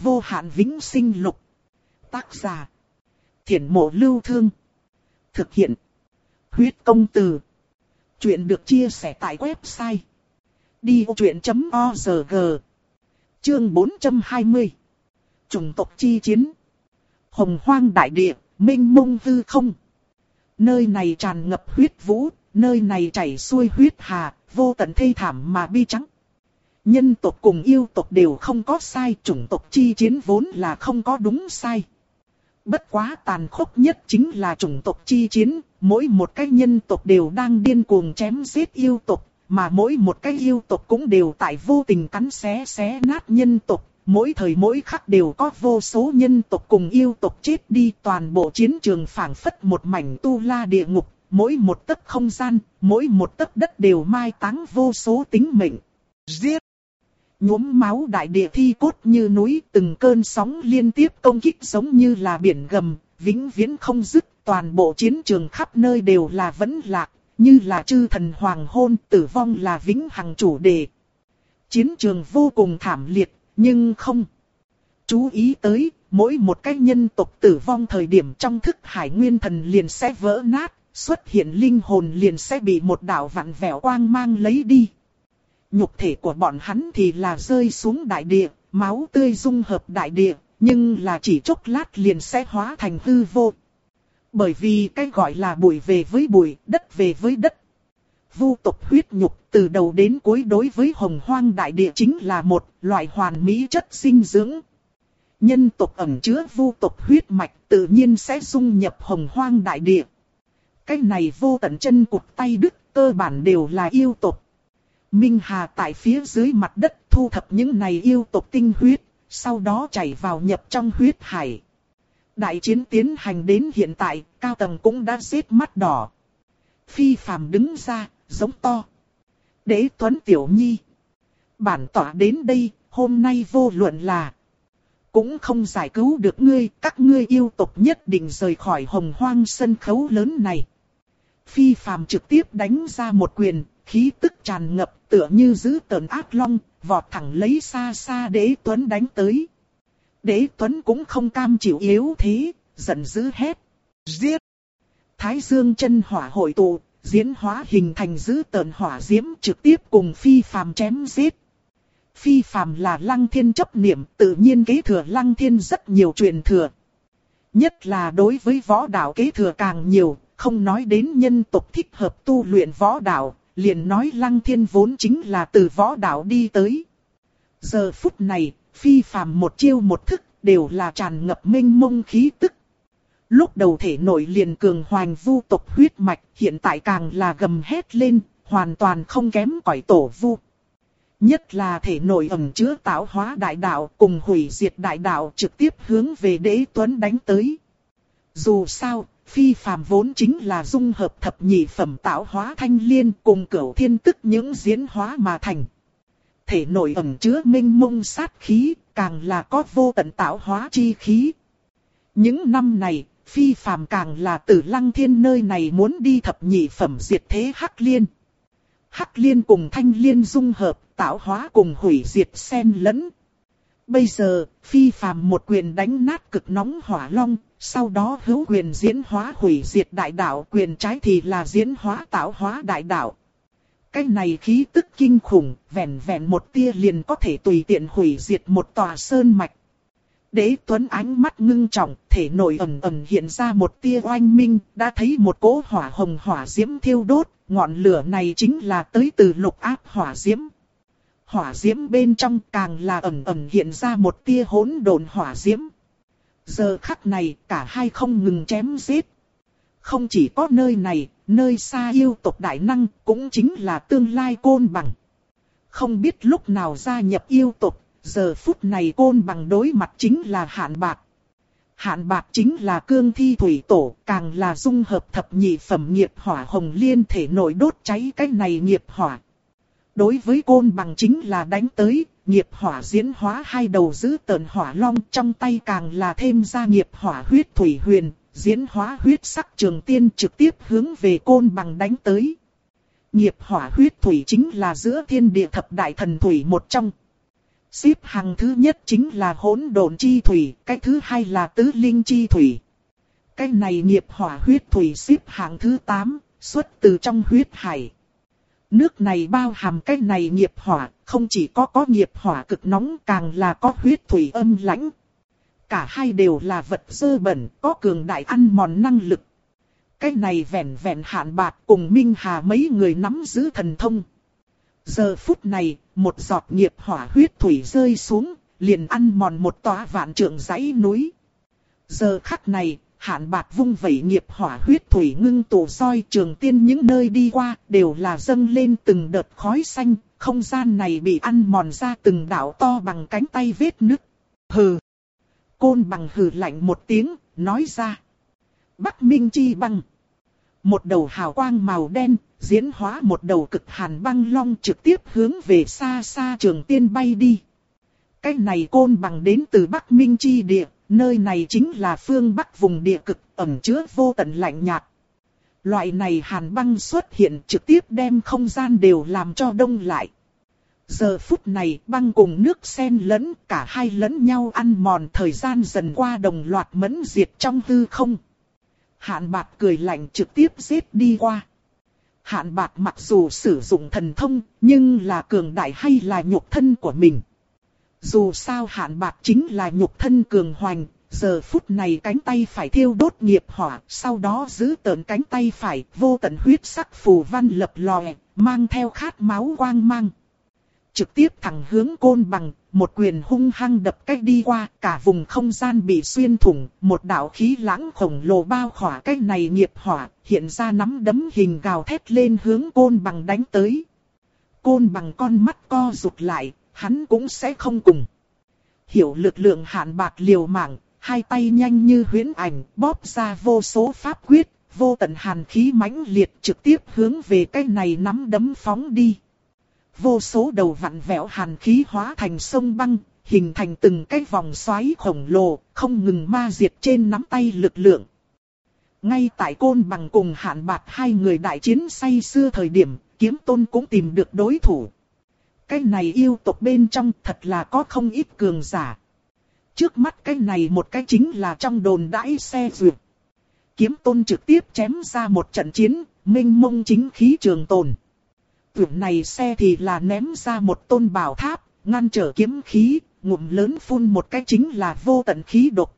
vô hạn vĩnh sinh lục. Tác giả. Thiển mộ lưu thương. Thực hiện. Huyết công từ. Chuyện được chia sẻ tại website. Đi vô chuyện.org Chương 420 Chủng tộc chi chiến Hồng hoang đại địa, minh mông hư không. Nơi này tràn ngập huyết vũ, nơi này chảy xuôi huyết hà, vô tận thê thảm mà bi trắng. Nhân tộc cùng yêu tộc đều không có sai, chủng tộc chi chiến vốn là không có đúng sai. Bất quá tàn khốc nhất chính là chủng tộc chi chiến, mỗi một cái nhân tộc đều đang điên cuồng chém giết yêu tộc, mà mỗi một cái yêu tộc cũng đều tại vô tình cắn xé xé nát nhân tộc. Mỗi thời mỗi khắc đều có vô số nhân tộc cùng yêu tộc chết đi toàn bộ chiến trường phảng phất một mảnh tu la địa ngục, mỗi một tấc không gian, mỗi một tấc đất đều mai táng vô số tính mệnh. Giết! Nhuốm máu đại địa thi cốt như núi, từng cơn sóng liên tiếp công kích giống như là biển gầm, vĩnh viễn không dứt, toàn bộ chiến trường khắp nơi đều là vẫn lạc, như là chư thần hoàng hôn, tử vong là vĩnh hằng chủ đề. Chiến trường vô cùng thảm liệt, nhưng không. Chú ý tới, mỗi một cái nhân tộc tử vong thời điểm trong thức hải nguyên thần liền sẽ vỡ nát, xuất hiện linh hồn liền sẽ bị một đạo vặn vẹo quang mang lấy đi. Nhục thể của bọn hắn thì là rơi xuống đại địa, máu tươi dung hợp đại địa, nhưng là chỉ chốc lát liền sẽ hóa thành hư vô. Bởi vì cái gọi là bụi về với bụi, đất về với đất. Vu tộc huyết nhục từ đầu đến cuối đối với hồng hoang đại địa chính là một loại hoàn mỹ chất sinh dưỡng. Nhân tộc ẩn chứa vu tộc huyết mạch tự nhiên sẽ dung nhập hồng hoang đại địa. Cái này vô tận chân cụt tay đứt cơ bản đều là yêu tộc. Minh Hà tại phía dưới mặt đất thu thập những này yêu tộc tinh huyết, sau đó chảy vào nhập trong huyết hải. Đại chiến tiến hành đến hiện tại, cao tầng cũng đã giết mắt đỏ. Phi phàm đứng ra, giống to. Đế Tuấn Tiểu Nhi. Bản tỏa đến đây, hôm nay vô luận là. Cũng không giải cứu được ngươi, các ngươi yêu tộc nhất định rời khỏi hồng hoang sân khấu lớn này. Phi phàm trực tiếp đánh ra một quyền, khí tức tràn ngập tựa như giữ tờn ác long, vọt thẳng lấy xa xa đế tuấn đánh tới. Đế tuấn cũng không cam chịu yếu thế, giận dữ hét. Giết! Thái dương chân hỏa hội tụ, diễn hóa hình thành giữ tờn hỏa diễm trực tiếp cùng phi phàm chém giết. Phi phàm là lăng thiên chấp niệm, tự nhiên kế thừa lăng thiên rất nhiều truyền thừa. Nhất là đối với võ đạo kế thừa càng nhiều, không nói đến nhân tộc thích hợp tu luyện võ đạo, liền nói lăng thiên vốn chính là từ võ đạo đi tới. Giờ phút này, phi phàm một chiêu một thức, đều là tràn ngập minh mông khí tức. Lúc đầu thể nội liền cường hoành vu tộc huyết mạch, hiện tại càng là gầm hét lên, hoàn toàn không kém cỏi tổ vu. Nhất là thể nội ẩn chứa tạo hóa đại đạo cùng hủy diệt đại đạo trực tiếp hướng về đế tuấn đánh tới. Dù sao, phi phàm vốn chính là dung hợp thập nhị phẩm tạo hóa thanh liên cùng cửu thiên tức những diễn hóa mà thành. Thể nội ẩn chứa minh mông sát khí, càng là có vô tận tạo hóa chi khí. Những năm này, phi phàm càng là từ lăng thiên nơi này muốn đi thập nhị phẩm diệt thế hắc liên. Hắc liên cùng thanh liên dung hợp, tạo hóa cùng hủy diệt xen lẫn. Bây giờ, phi phàm một quyền đánh nát cực nóng hỏa long, sau đó hữu quyền diễn hóa hủy diệt đại đạo, quyền trái thì là diễn hóa tạo hóa đại đạo. Cái này khí tức kinh khủng, vẹn vẹn một tia liền có thể tùy tiện hủy diệt một tòa sơn mạch. Đế Tuấn ánh mắt ngưng trọng, thể nội ẩn ẩn hiện ra một tia oanh minh, đã thấy một cỗ hỏa hồng hỏa diễm thiêu đốt, ngọn lửa này chính là tới từ lục áp hỏa diễm. Hỏa diễm bên trong càng là ẩn ẩn hiện ra một tia hỗn độn hỏa diễm. Giờ khắc này cả hai không ngừng chém giết. Không chỉ có nơi này, nơi xa yêu tộc đại năng cũng chính là tương lai côn bằng. Không biết lúc nào gia nhập yêu tộc, giờ phút này côn bằng đối mặt chính là hạn bạc. Hạn bạc chính là cương thi thủy tổ, càng là dung hợp thập nhị phẩm nghiệp hỏa hồng liên thể nội đốt cháy cái này nghiệp hỏa. Đối với côn bằng chính là đánh tới, nghiệp hỏa diễn hóa hai đầu giữ tờn hỏa long trong tay càng là thêm ra nghiệp hỏa huyết thủy huyền, diễn hóa huyết sắc trường tiên trực tiếp hướng về côn bằng đánh tới. Nghiệp hỏa huyết thủy chính là giữa thiên địa thập đại thần thủy một trong. Xếp hàng thứ nhất chính là hỗn độn chi thủy, cái thứ hai là tứ linh chi thủy. Cái này nghiệp hỏa huyết thủy xếp hạng thứ 8, xuất từ trong huyết hải. Nước này bao hàm cái này nghiệp hỏa, không chỉ có có nghiệp hỏa cực nóng càng là có huyết thủy âm lãnh. Cả hai đều là vật dơ bẩn, có cường đại ăn mòn năng lực. Cái này vẹn vẹn hạn bạc cùng Minh Hà mấy người nắm giữ thần thông. Giờ phút này, một giọt nghiệp hỏa huyết thủy rơi xuống, liền ăn mòn một tòa vạn trượng dãy núi. Giờ khắc này, hạn bạc vung vẩy nghiệp hỏa huyết thủy ngưng tụ soi trường tiên những nơi đi qua, đều là dâng lên từng đợt khói xanh, không gian này bị ăn mòn ra từng đảo to bằng cánh tay vết nứt. Hừ! Côn bằng hừ lạnh một tiếng, nói ra. Bắc Minh Chi băng. Một đầu hào quang màu đen, diễn hóa một đầu cực hàn băng long trực tiếp hướng về xa xa trường tiên bay đi. Cái này côn bằng đến từ Bắc Minh Chi địa, nơi này chính là phương Bắc vùng địa cực ẩm chứa vô tận lạnh nhạt. Loại này hàn băng xuất hiện trực tiếp đem không gian đều làm cho đông lại. Giờ phút này băng cùng nước xen lẫn cả hai lẫn nhau ăn mòn thời gian dần qua đồng loạt mẫn diệt trong hư không. Hạn bạc cười lạnh trực tiếp giết đi qua. Hạn bạc mặc dù sử dụng thần thông, nhưng là cường đại hay là nhục thân của mình. Dù sao hạn bạc chính là nhục thân cường hoành, giờ phút này cánh tay phải thiêu đốt nghiệp hỏa, sau đó giữ tợn cánh tay phải, vô tận huyết sắc phù văn lập lòe, mang theo khát máu quang mang. Trực tiếp thẳng hướng côn bằng, một quyền hung hăng đập cách đi qua, cả vùng không gian bị xuyên thủng, một đạo khí lãng khổng lồ bao khỏa cách này nghiệp hỏa, hiện ra nắm đấm hình gào thét lên hướng côn bằng đánh tới. Côn bằng con mắt co rụt lại, hắn cũng sẽ không cùng. Hiểu lực lượng hạn bạc liều mạng, hai tay nhanh như huyễn ảnh, bóp ra vô số pháp quyết, vô tận hàn khí mãnh liệt trực tiếp hướng về cái này nắm đấm phóng đi. Vô số đầu vặn vẹo hàn khí hóa thành sông băng, hình thành từng cái vòng xoáy khổng lồ, không ngừng ma diệt trên nắm tay lực lượng. Ngay tại côn bằng cùng hạn bạc hai người đại chiến say xưa thời điểm, kiếm tôn cũng tìm được đối thủ. Cái này yêu tộc bên trong thật là có không ít cường giả. Trước mắt cái này một cái chính là trong đồn đãi xe duyệt. Kiếm tôn trực tiếp chém ra một trận chiến, minh mông chính khí trường tồn. Tưởng này xe thì là ném ra một tôn bảo tháp, ngăn trở kiếm khí, ngụm lớn phun một cái chính là vô tận khí độc.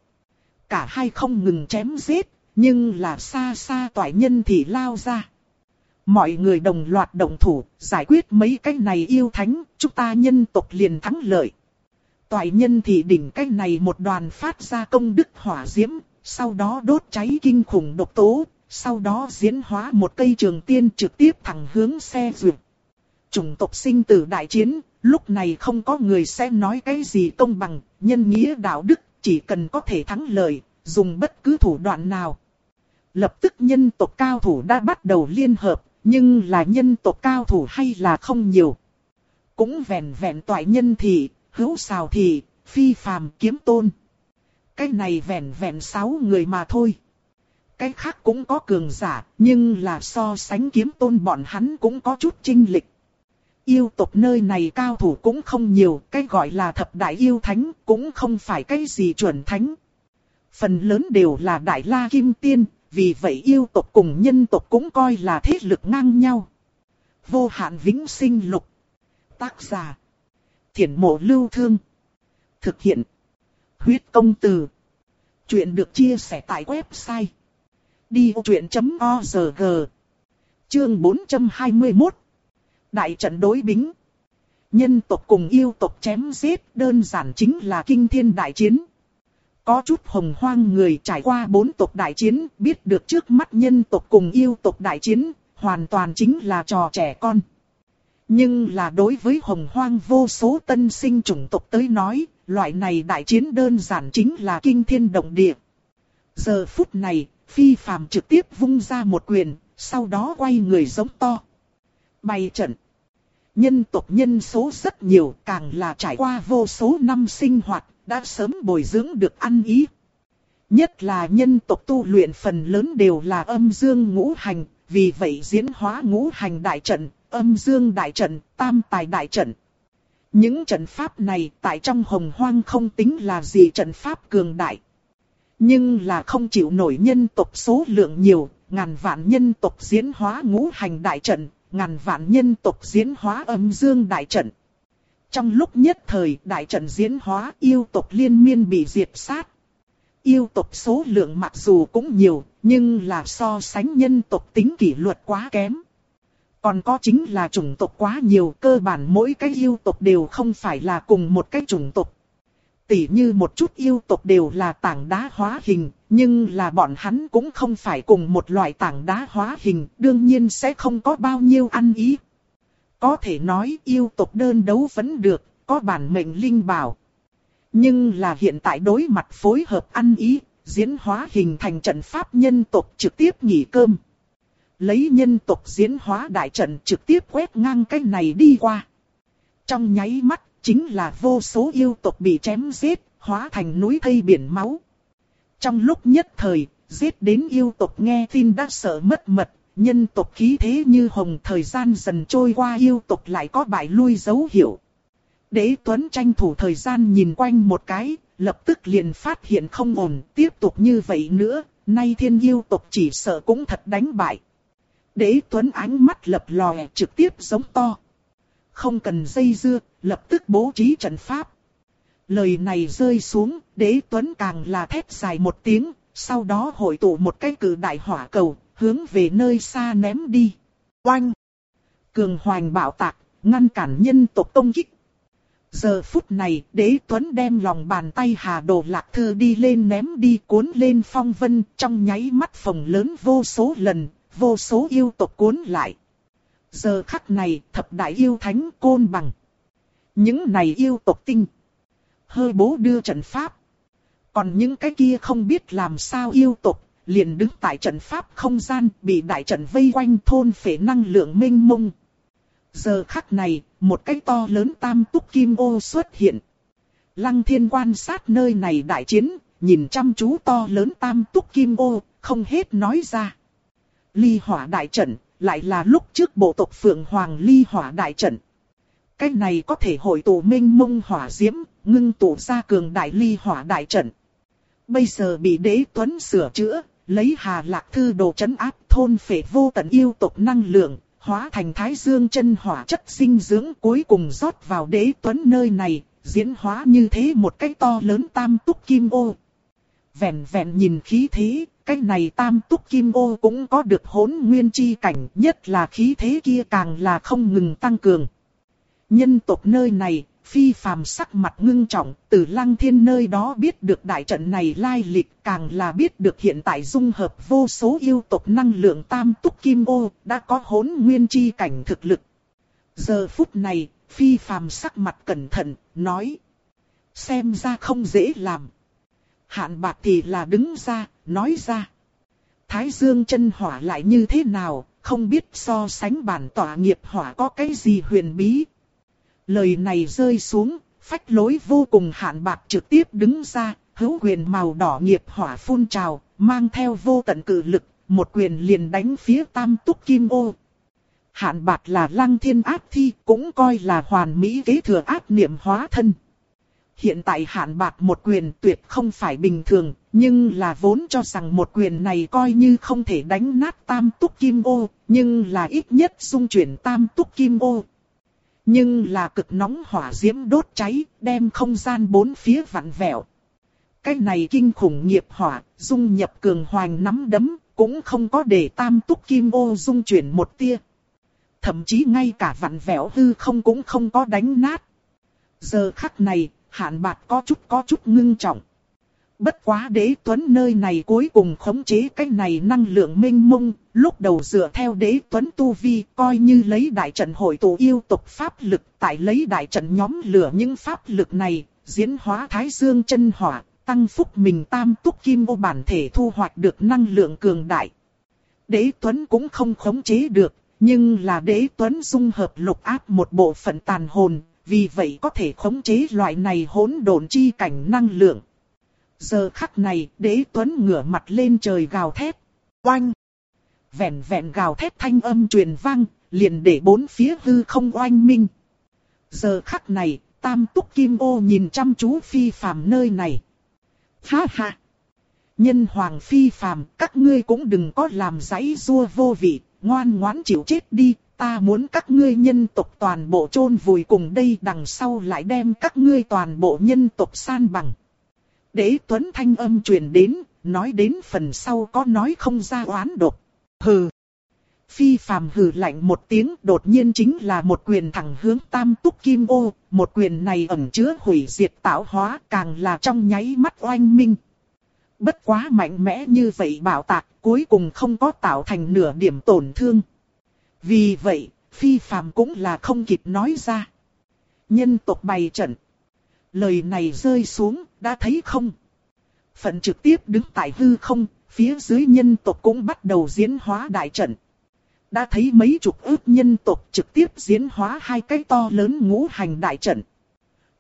Cả hai không ngừng chém giết, nhưng là xa xa toại nhân thì lao ra. Mọi người đồng loạt đồng thủ, giải quyết mấy cái này yêu thánh, chúng ta nhân tộc liền thắng lợi. Toại nhân thì đỉnh cái này một đoàn phát ra công đức hỏa diễm, sau đó đốt cháy kinh khủng độc tố, sau đó diễn hóa một cây trường tiên trực tiếp thẳng hướng xe duyệt. Chủng tộc sinh tử đại chiến, lúc này không có người sẽ nói cái gì công bằng, nhân nghĩa đạo đức, chỉ cần có thể thắng lợi, dùng bất cứ thủ đoạn nào. Lập tức nhân tộc cao thủ đã bắt đầu liên hợp, nhưng là nhân tộc cao thủ hay là không nhiều. Cũng vẹn vẹn toại nhân thì, hữu xào thì, phi phàm kiếm tôn. Cái này vẹn vẹn sáu người mà thôi. Cái khác cũng có cường giả, nhưng là so sánh kiếm tôn bọn hắn cũng có chút trinh lịch. Yêu tộc nơi này cao thủ cũng không nhiều, cái gọi là thập đại yêu thánh cũng không phải cái gì chuẩn thánh. Phần lớn đều là đại la kim tiên, vì vậy yêu tộc cùng nhân tộc cũng coi là thế lực ngang nhau. Vô hạn vĩnh sinh lục. Tác giả. Thiển mộ lưu thương. Thực hiện. Huyết công từ. Chuyện được chia sẻ tại website. Đi vô chuyện.org Chương 421 Đại trận đối bính. Nhân tộc cùng yêu tộc chém giết đơn giản chính là kinh thiên đại chiến. Có chút hồng hoang người trải qua bốn tộc đại chiến, biết được trước mắt nhân tộc cùng yêu tộc đại chiến, hoàn toàn chính là trò trẻ con. Nhưng là đối với hồng hoang vô số tân sinh chủng tộc tới nói, loại này đại chiến đơn giản chính là kinh thiên động địa. Giờ phút này, phi phàm trực tiếp vung ra một quyền, sau đó quay người giống to. Bày trận. Nhân tộc nhân số rất nhiều, càng là trải qua vô số năm sinh hoạt, đã sớm bồi dưỡng được ăn ý. Nhất là nhân tộc tu luyện phần lớn đều là âm dương ngũ hành, vì vậy diễn hóa ngũ hành đại trận, âm dương đại trận, tam tài đại trận. Những trận pháp này tại trong hồng hoang không tính là gì trận pháp cường đại. Nhưng là không chịu nổi nhân tộc số lượng nhiều, ngàn vạn nhân tộc diễn hóa ngũ hành đại trận, ngàn vạn nhân tộc diễn hóa âm dương đại trận. Trong lúc nhất thời đại trận diễn hóa yêu tộc liên miên bị diệt sát. Yêu tộc số lượng mặc dù cũng nhiều, nhưng là so sánh nhân tộc tính kỷ luật quá kém. Còn có chính là chủng tộc quá nhiều, cơ bản mỗi cái yêu tộc đều không phải là cùng một cái chủng tộc. Tỷ như một chút yêu tộc đều là tảng đá hóa hình, nhưng là bọn hắn cũng không phải cùng một loại tảng đá hóa hình, đương nhiên sẽ không có bao nhiêu ăn ý. Có thể nói yêu tộc đơn đấu vẫn được, có bản mệnh linh bảo. Nhưng là hiện tại đối mặt phối hợp ăn ý, diễn hóa hình thành trận pháp nhân tộc trực tiếp nghỉ cơm. Lấy nhân tộc diễn hóa đại trận trực tiếp quét ngang cái này đi qua. Trong nháy mắt, chính là vô số yêu tộc bị chém giết, hóa thành núi thây biển máu. Trong lúc nhất thời, giết đến yêu tộc nghe tin đã sợ mất mật, nhân tộc khí thế như hồng thời gian dần trôi qua yêu tộc lại có bại lui dấu hiệu. Đế Tuấn tranh thủ thời gian nhìn quanh một cái, lập tức liền phát hiện không ổn, tiếp tục như vậy nữa, nay thiên yêu tộc chỉ sợ cũng thật đánh bại. Đế Tuấn ánh mắt lập lòe trực tiếp giống to. Không cần dây dưa, lập tức bố trí trận pháp. Lời này rơi xuống, đế Tuấn càng là thét dài một tiếng, sau đó hội tụ một cái cử đại hỏa cầu, hướng về nơi xa ném đi. Oanh! Cường hoành bạo tạc, ngăn cản nhân tộc công kích. Giờ phút này, đế tuấn đem lòng bàn tay hà đồ lạc thư đi lên ném đi cuốn lên phong vân, trong nháy mắt phồng lớn vô số lần, vô số yêu tộc cuốn lại. Giờ khắc này, thập đại yêu thánh côn bằng. Những này yêu tộc tinh. Hơi bố đưa trận pháp. Còn những cái kia không biết làm sao yêu tộc, liền đứng tại trận pháp không gian, bị đại trận vây quanh thôn phệ năng lượng minh mông. Giờ khắc này, một cái to lớn tam túc kim ô xuất hiện. Lăng thiên quan sát nơi này đại chiến, nhìn chăm chú to lớn tam túc kim ô, không hết nói ra. Ly hỏa đại trận, lại là lúc trước bộ tộc Phượng Hoàng ly hỏa đại trận. Cái này có thể hội tụ minh mông hỏa diễm, ngưng tụ ra cường đại ly hỏa đại trận. Bây giờ bị đế tuấn sửa chữa, lấy hà lạc thư đồ chấn áp thôn phệ vô tận yêu tộc năng lượng, hóa thành thái dương chân hỏa chất sinh dưỡng cuối cùng rót vào đế tuấn nơi này, diễn hóa như thế một cái to lớn tam túc kim ô. Vẹn vẹn nhìn khí thế, cái này tam túc kim ô cũng có được hỗn nguyên chi cảnh, nhất là khí thế kia càng là không ngừng tăng cường. Nhân tộc nơi này, phi phàm sắc mặt ngưng trọng, từ lăng thiên nơi đó biết được đại trận này lai lịch, càng là biết được hiện tại dung hợp vô số yêu tộc năng lượng tam túc kim ô, đã có hỗn nguyên chi cảnh thực lực. Giờ phút này, phi phàm sắc mặt cẩn thận, nói. Xem ra không dễ làm. Hạn bạc thì là đứng ra, nói ra. Thái dương chân hỏa lại như thế nào, không biết so sánh bản tỏa nghiệp hỏa có cái gì huyền bí, Lời này rơi xuống, phách lối vô cùng hạn bạc trực tiếp đứng ra, hữu quyền màu đỏ nghiệp hỏa phun trào, mang theo vô tận cự lực, một quyền liền đánh phía tam túc kim ô. Hạn bạc là lăng thiên ác thi, cũng coi là hoàn mỹ kế thừa ác niệm hóa thân. Hiện tại hạn bạc một quyền tuyệt không phải bình thường, nhưng là vốn cho rằng một quyền này coi như không thể đánh nát tam túc kim ô, nhưng là ít nhất xung chuyển tam túc kim ô, nhưng là cực nóng hỏa diễm đốt cháy, đem không gian bốn phía vặn vẹo. Cái này kinh khủng nghiệp hỏa, dung nhập cường hoành nắm đấm, cũng không có để tam túc kim ô dung chuyển một tia. Thậm chí ngay cả vặn vẹo hư không cũng không có đánh nát. Giờ khắc này, hạn bạc có chút có chút ngưng trọng. Bất quá đế tuấn nơi này cuối cùng khống chế cái này năng lượng minh mông, lúc đầu dựa theo đế tuấn tu vi coi như lấy đại trận hội tụ yêu tục pháp lực tại lấy đại trận nhóm lửa những pháp lực này, diễn hóa thái dương chân hỏa, tăng phúc mình tam túc kim ô bản thể thu hoạch được năng lượng cường đại. Đế tuấn cũng không khống chế được, nhưng là đế tuấn dung hợp lục áp một bộ phận tàn hồn, vì vậy có thể khống chế loại này hỗn độn chi cảnh năng lượng. Giờ khắc này, đế tuấn ngửa mặt lên trời gào thét. Oanh! Vẹn vẹn gào thét thanh âm truyền vang, liền để bốn phía hư không oanh minh. Giờ khắc này, tam túc kim ô nhìn chăm chú phi phàm nơi này. Ha ha! Nhân hoàng phi phàm, các ngươi cũng đừng có làm giấy rua vô vị, ngoan ngoãn chịu chết đi, ta muốn các ngươi nhân tộc toàn bộ chôn vùi cùng đây đằng sau lại đem các ngươi toàn bộ nhân tộc san bằng. Đế Tuấn thanh âm truyền đến, nói đến phần sau có nói không ra oán độc. Hừ. Phi phàm hừ lạnh một tiếng đột nhiên chính là một quyền thẳng hướng tam túc kim ô, một quyền này ẩn chứa hủy diệt tạo hóa càng là trong nháy mắt oanh minh. Bất quá mạnh mẽ như vậy bảo tạc cuối cùng không có tạo thành nửa điểm tổn thương. Vì vậy, phi phàm cũng là không kịp nói ra. Nhân tộc bày trận. Lời này rơi xuống, đã thấy không? Phận trực tiếp đứng tại hư không, phía dưới nhân tộc cũng bắt đầu diễn hóa đại trận. Đã thấy mấy chục ước nhân tộc trực tiếp diễn hóa hai cái to lớn ngũ hành đại trận.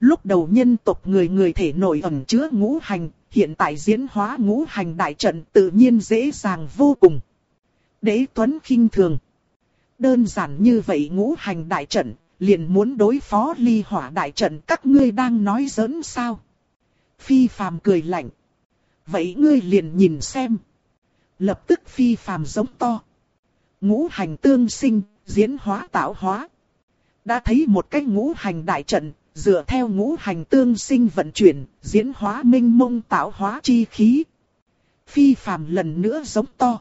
Lúc đầu nhân tộc người người thể nổi ẩn chứa ngũ hành, hiện tại diễn hóa ngũ hành đại trận tự nhiên dễ dàng vô cùng. Đế Tuấn khinh thường. Đơn giản như vậy ngũ hành đại trận, liền muốn đối phó ly hỏa đại trận các ngươi đang nói giỡn sao. Phi phàm cười lạnh. Vậy ngươi liền nhìn xem. Lập tức phi phàm giống to. Ngũ hành tương sinh, diễn hóa tạo hóa. Đã thấy một cái ngũ hành đại trận, dựa theo ngũ hành tương sinh vận chuyển, diễn hóa minh mông tạo hóa chi khí. Phi phàm lần nữa giống to.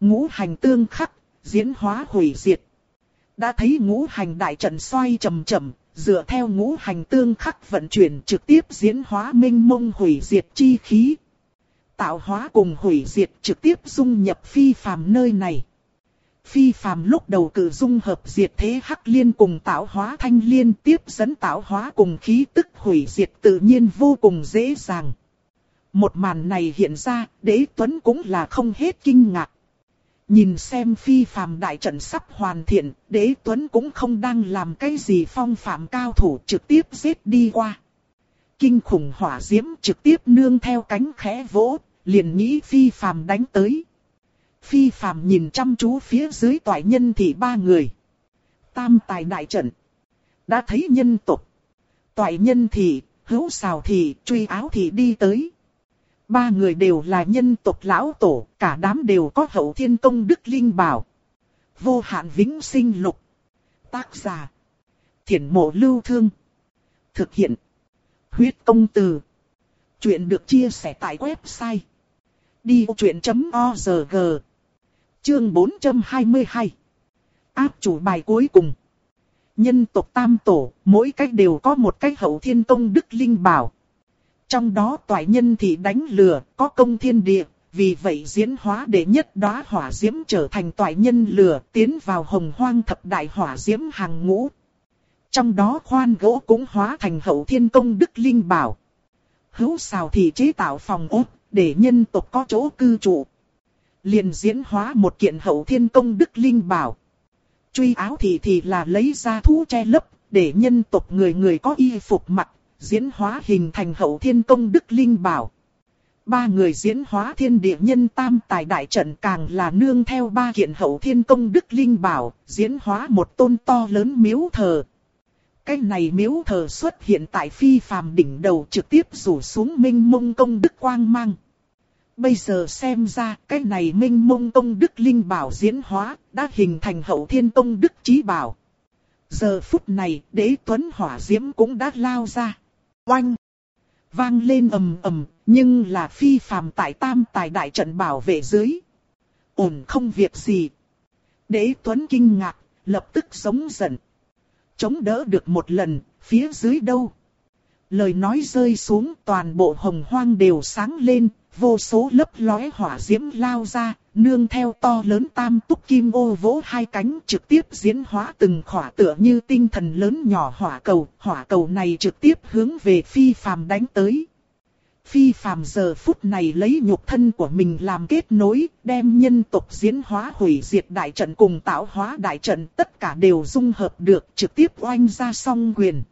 Ngũ hành tương khắc, diễn hóa hủy diệt. Đã thấy ngũ hành đại trận xoay chậm chậm, dựa theo ngũ hành tương khắc vận chuyển trực tiếp diễn hóa minh mông hủy diệt chi khí. Tạo hóa cùng hủy diệt trực tiếp dung nhập phi phàm nơi này. Phi phàm lúc đầu cử dung hợp diệt thế hắc liên cùng tạo hóa thanh liên tiếp dẫn tạo hóa cùng khí tức hủy diệt tự nhiên vô cùng dễ dàng. Một màn này hiện ra, đế tuấn cũng là không hết kinh ngạc. Nhìn xem phi phàm đại trận sắp hoàn thiện, đế tuấn cũng không đang làm cái gì phong phạm cao thủ trực tiếp giết đi qua. Kinh khủng hỏa diễm trực tiếp nương theo cánh khẽ vỗ, liền nghĩ phi phàm đánh tới. Phi phàm nhìn chăm chú phía dưới toại nhân thì ba người. Tam tài đại trận. Đã thấy nhân tục. Toại nhân thì, hữu xào thì, truy áo thì đi tới. Ba người đều là nhân tộc lão tổ, cả đám đều có hậu thiên công đức linh bảo. Vô hạn vĩnh sinh lục. Tác giả. Thiển mộ lưu thương. Thực hiện. Huyết công từ. Chuyện được chia sẻ tại website. Đi chuyện.org Chương 422 Áp chủ bài cuối cùng Nhân tộc tam tổ, mỗi cách đều có một cách hậu thiên công đức linh bảo. Trong đó toại nhân thì đánh lừa, có công thiên địa, vì vậy diễn hóa để nhất đóa hỏa diễm trở thành toại nhân lừa tiến vào hồng hoang thập đại hỏa diễm hàng ngũ. Trong đó khoan gỗ cũng hóa thành hậu thiên công đức linh bảo. Hữu xào thì chế tạo phòng ốt, để nhân tộc có chỗ cư trụ. Liền diễn hóa một kiện hậu thiên công đức linh bảo. Truy áo thì thì là lấy ra thú che lấp, để nhân tộc người người có y phục mặc, diễn hóa hình thành hậu thiên công đức linh bảo. Ba người diễn hóa thiên địa nhân tam tài đại trận càng là nương theo ba kiện hậu thiên công đức linh bảo, diễn hóa một tôn to lớn miếu thờ. Cái này miếu thờ xuất hiện tại phi phàm đỉnh đầu trực tiếp rủ xuống minh mông công đức quang mang. Bây giờ xem ra cái này minh mông công đức linh bảo diễn hóa đã hình thành hậu thiên công đức trí bảo. Giờ phút này đế tuấn hỏa diễm cũng đã lao ra. Oanh! Vang lên ầm ầm, nhưng là phi phàm tại tam tài đại trận bảo vệ dưới. Ổn không việc gì. Đế tuấn kinh ngạc, lập tức sống giận. Chống đỡ được một lần, phía dưới đâu? Lời nói rơi xuống toàn bộ hồng hoang đều sáng lên, vô số lớp lóe hỏa diễm lao ra, nương theo to lớn tam túc kim ô vỗ hai cánh trực tiếp diễn hóa từng khỏa tựa như tinh thần lớn nhỏ hỏa cầu, hỏa cầu này trực tiếp hướng về phi phàm đánh tới. Phi phàm giờ phút này lấy nhục thân của mình làm kết nối, đem nhân tộc diễn hóa hủy diệt đại trận cùng tạo hóa đại trận tất cả đều dung hợp được trực tiếp oanh ra song quyền.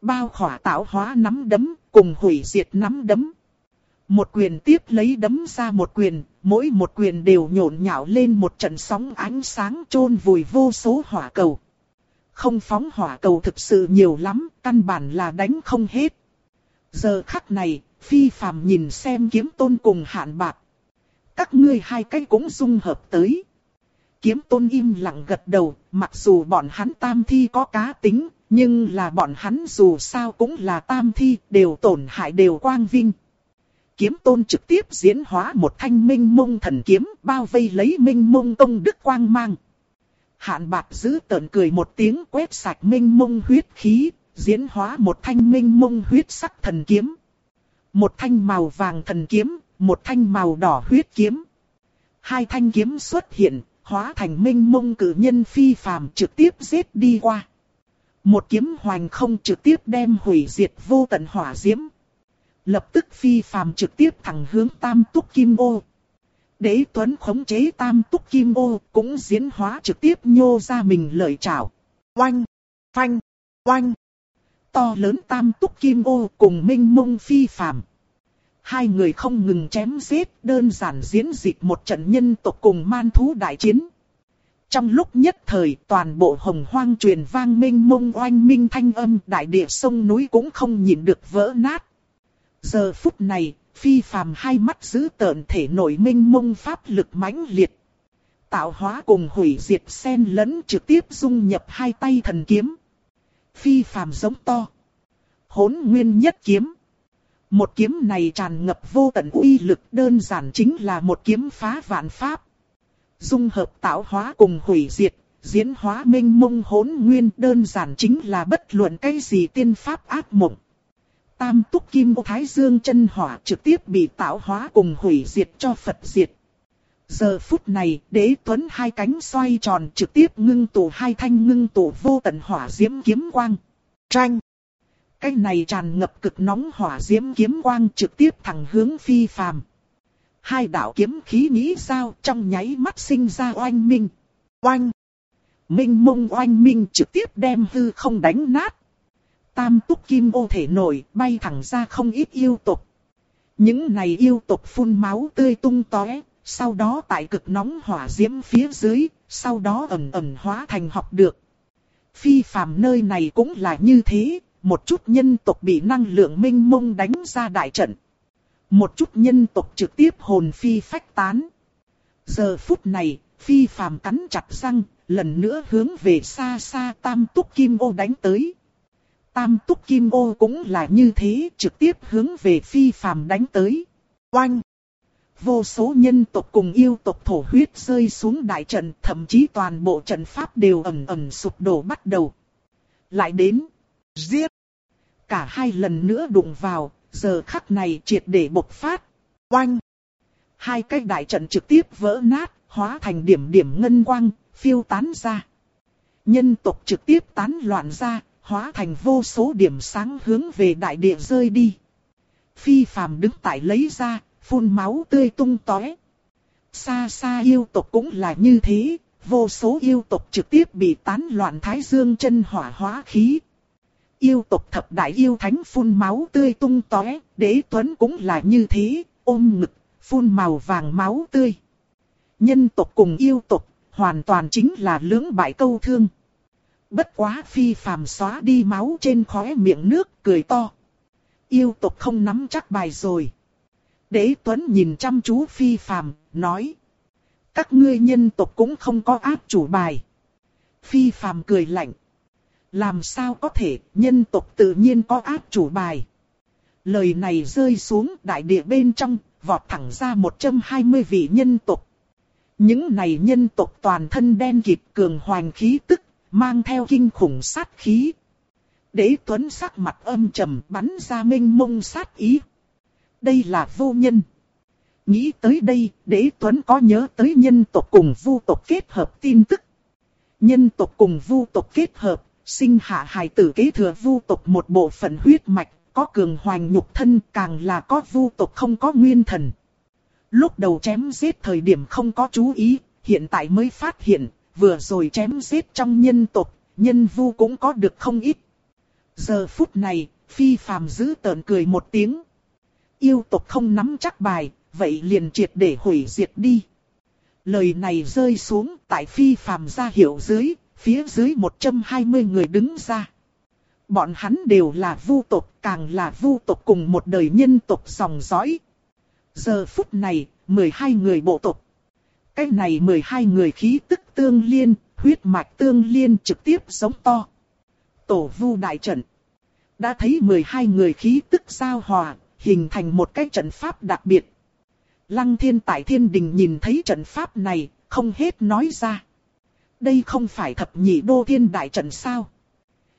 Bao khỏa tạo hóa nắm đấm, cùng hủy diệt nắm đấm. Một quyền tiếp lấy đấm ra một quyền, mỗi một quyền đều nhộn nhạo lên một trận sóng ánh sáng chôn vùi vô số hỏa cầu. không phóng hỏa cầu thực sự nhiều lắm, căn bản là đánh không hết. Giờ khắc này, phi phàm nhìn xem kiếm tôn cùng hạn bạc. Các ngươi hai cái cũng dung hợp tới. Kiếm tôn im lặng gật đầu, mặc dù bọn hắn tam thi có cá tính, nhưng là bọn hắn dù sao cũng là tam thi, đều tổn hại đều quang vinh. Kiếm tôn trực tiếp diễn hóa một thanh minh mông thần kiếm, bao vây lấy minh mông công đức quang mang. Hạn bạc giữ tợn cười một tiếng quét sạch minh mông huyết khí, diễn hóa một thanh minh mông huyết sắc thần kiếm. Một thanh màu vàng thần kiếm, một thanh màu đỏ huyết kiếm. Hai thanh kiếm xuất hiện, hóa thành minh mông cử nhân phi phàm trực tiếp giết đi qua. Một kiếm hoành không trực tiếp đem hủy diệt vô tận hỏa diễm. Lập tức phi phàm trực tiếp thẳng hướng tam túc kim ô. Đế Tuấn khống chế tam túc kim ô cũng diễn hóa trực tiếp nhô ra mình lợi chào, Oanh! Phanh! Oanh! To lớn tam túc kim ô cùng minh mông phi phàm. Hai người không ngừng chém giết, đơn giản diễn dịch một trận nhân tộc cùng man thú đại chiến. Trong lúc nhất thời toàn bộ hồng hoang truyền vang minh mông oanh minh thanh âm đại địa sông núi cũng không nhìn được vỡ nát. Giờ phút này, phi phàm hai mắt giữ tợn thể nổi minh mông pháp lực mãnh liệt. Tạo hóa cùng hủy diệt sen lẫn trực tiếp dung nhập hai tay thần kiếm. Phi phàm giống to. Hốn nguyên nhất kiếm. Một kiếm này tràn ngập vô tận uy lực đơn giản chính là một kiếm phá vạn pháp. Dung hợp tạo hóa cùng hủy diệt, diễn hóa minh mông hỗn nguyên đơn giản chính là bất luận cái gì tiên pháp ác mộng. Tam túc kim ô thái dương chân hỏa trực tiếp bị tạo hóa cùng hủy diệt cho Phật diệt. Giờ phút này, đế tuấn hai cánh xoay tròn trực tiếp ngưng tụ hai thanh ngưng tụ vô tận hỏa diễm kiếm quang. Tranh! Cái này tràn ngập cực nóng hỏa diễm kiếm quang trực tiếp thẳng hướng phi phàm. Hai đạo kiếm khí nghĩ sao trong nháy mắt sinh ra oanh minh. Oanh! Minh mông oanh minh trực tiếp đem hư không đánh nát. Tam túc kim ô thể nổi bay thẳng ra không ít yêu tộc. Những này yêu tộc phun máu tươi tung tóe, sau đó tại cực nóng hỏa diễm phía dưới, sau đó ẩm ẩm hóa thành học được. Phi phàm nơi này cũng là như thế, một chút nhân tộc bị năng lượng minh mông đánh ra đại trận. Một chút nhân tộc trực tiếp hồn phi phách tán. Giờ phút này, phi phàm cắn chặt răng, lần nữa hướng về xa xa tam túc kim ô đánh tới. Tam túc kim ô cũng là như thế, trực tiếp hướng về phi phàm đánh tới. Oanh! Vô số nhân tộc cùng yêu tộc thổ huyết rơi xuống đại trận, thậm chí toàn bộ trận pháp đều ầm ầm sụp đổ bắt đầu. Lại đến, giết! Cả hai lần nữa đụng vào, giờ khắc này triệt để bộc phát. Oanh! Hai cái đại trận trực tiếp vỡ nát, hóa thành điểm điểm ngân quang, phiêu tán ra. Nhân tộc trực tiếp tán loạn ra, hóa thành vô số điểm sáng hướng về đại địa rơi đi. Phi phàm đứng tại lấy ra, phun máu tươi tung tóe. Xa xa yêu tộc cũng là như thế, vô số yêu tộc trực tiếp bị tán loạn thái dương chân hỏa hóa khí. Yêu tộc thập đại yêu thánh phun máu tươi tung tóe, đế tuấn cũng là như thế, ôm ngực, phun màu vàng máu tươi. Nhân tộc cùng yêu tộc, hoàn toàn chính là lưỡng bại câu thương. Bất quá phi phàm xóa đi máu trên khóe miệng nước, cười to. Yêu tộc không nắm chắc bài rồi. Đế Tuấn nhìn chăm chú phi phàm, nói. Các ngươi nhân tộc cũng không có áp chủ bài. Phi phàm cười lạnh. Làm sao có thể, nhân tộc tự nhiên có áp chủ bài. Lời này rơi xuống đại địa bên trong, vọt thẳng ra 120 vị nhân tộc. Những này nhân tộc toàn thân đen kịt cường hoành khí tức, mang theo kinh khủng sát khí. Đế Tuấn sắc mặt âm trầm bắn ra minh mông sát ý. Đây là vô nhân. Nghĩ tới đây, đế Tuấn có nhớ tới nhân tộc cùng vu tộc kết hợp tin tức. Nhân tộc cùng vu tộc kết hợp, sinh hạ hài tử kế thừa vu tộc một bộ phận huyết mạch, có cường hoành nhục thân càng là có vu tộc không có nguyên thần. Lúc đầu chém giết thời điểm không có chú ý, hiện tại mới phát hiện, vừa rồi chém giết trong nhân tộc, nhân vu cũng có được không ít. Giờ phút này, phi phàm giữ tợn cười một tiếng. Yêu tộc không nắm chắc bài, vậy liền triệt để hủy diệt đi. Lời này rơi xuống tại phi phàm ra hiệu dưới, phía dưới 120 người đứng ra. Bọn hắn đều là vu tộc, càng là vu tộc cùng một đời nhân tộc dòng dõi. Giờ phút này, 12 người bộ tộc. Cái này 12 người khí tức tương liên, huyết mạch tương liên trực tiếp giống to. Tổ vu đại trận. Đã thấy 12 người khí tức giao hòa, hình thành một cái trận pháp đặc biệt. Lăng thiên tại thiên đình nhìn thấy trận pháp này, không hết nói ra. Đây không phải thập nhị đô thiên đại trận sao?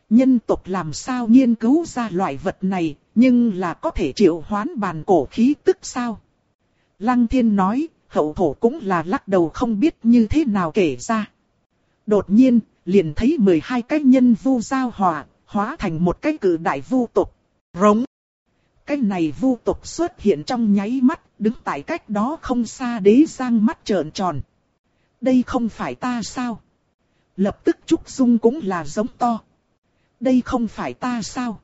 Nhân tộc làm sao nghiên cứu ra loại vật này, nhưng là có thể triệu hoán bàn cổ khí tức sao? Lăng thiên nói, hậu thổ cũng là lắc đầu không biết như thế nào kể ra. Đột nhiên, liền thấy 12 cái nhân vu giao hòa, hóa thành một cái cử đại vu tộc. Rống. Cái này vu tộc xuất hiện trong nháy mắt, đứng tại cách đó không xa đế giang mắt trợn tròn. Đây không phải ta sao? Lập tức Trúc Dung cũng là giống to. Đây không phải ta sao?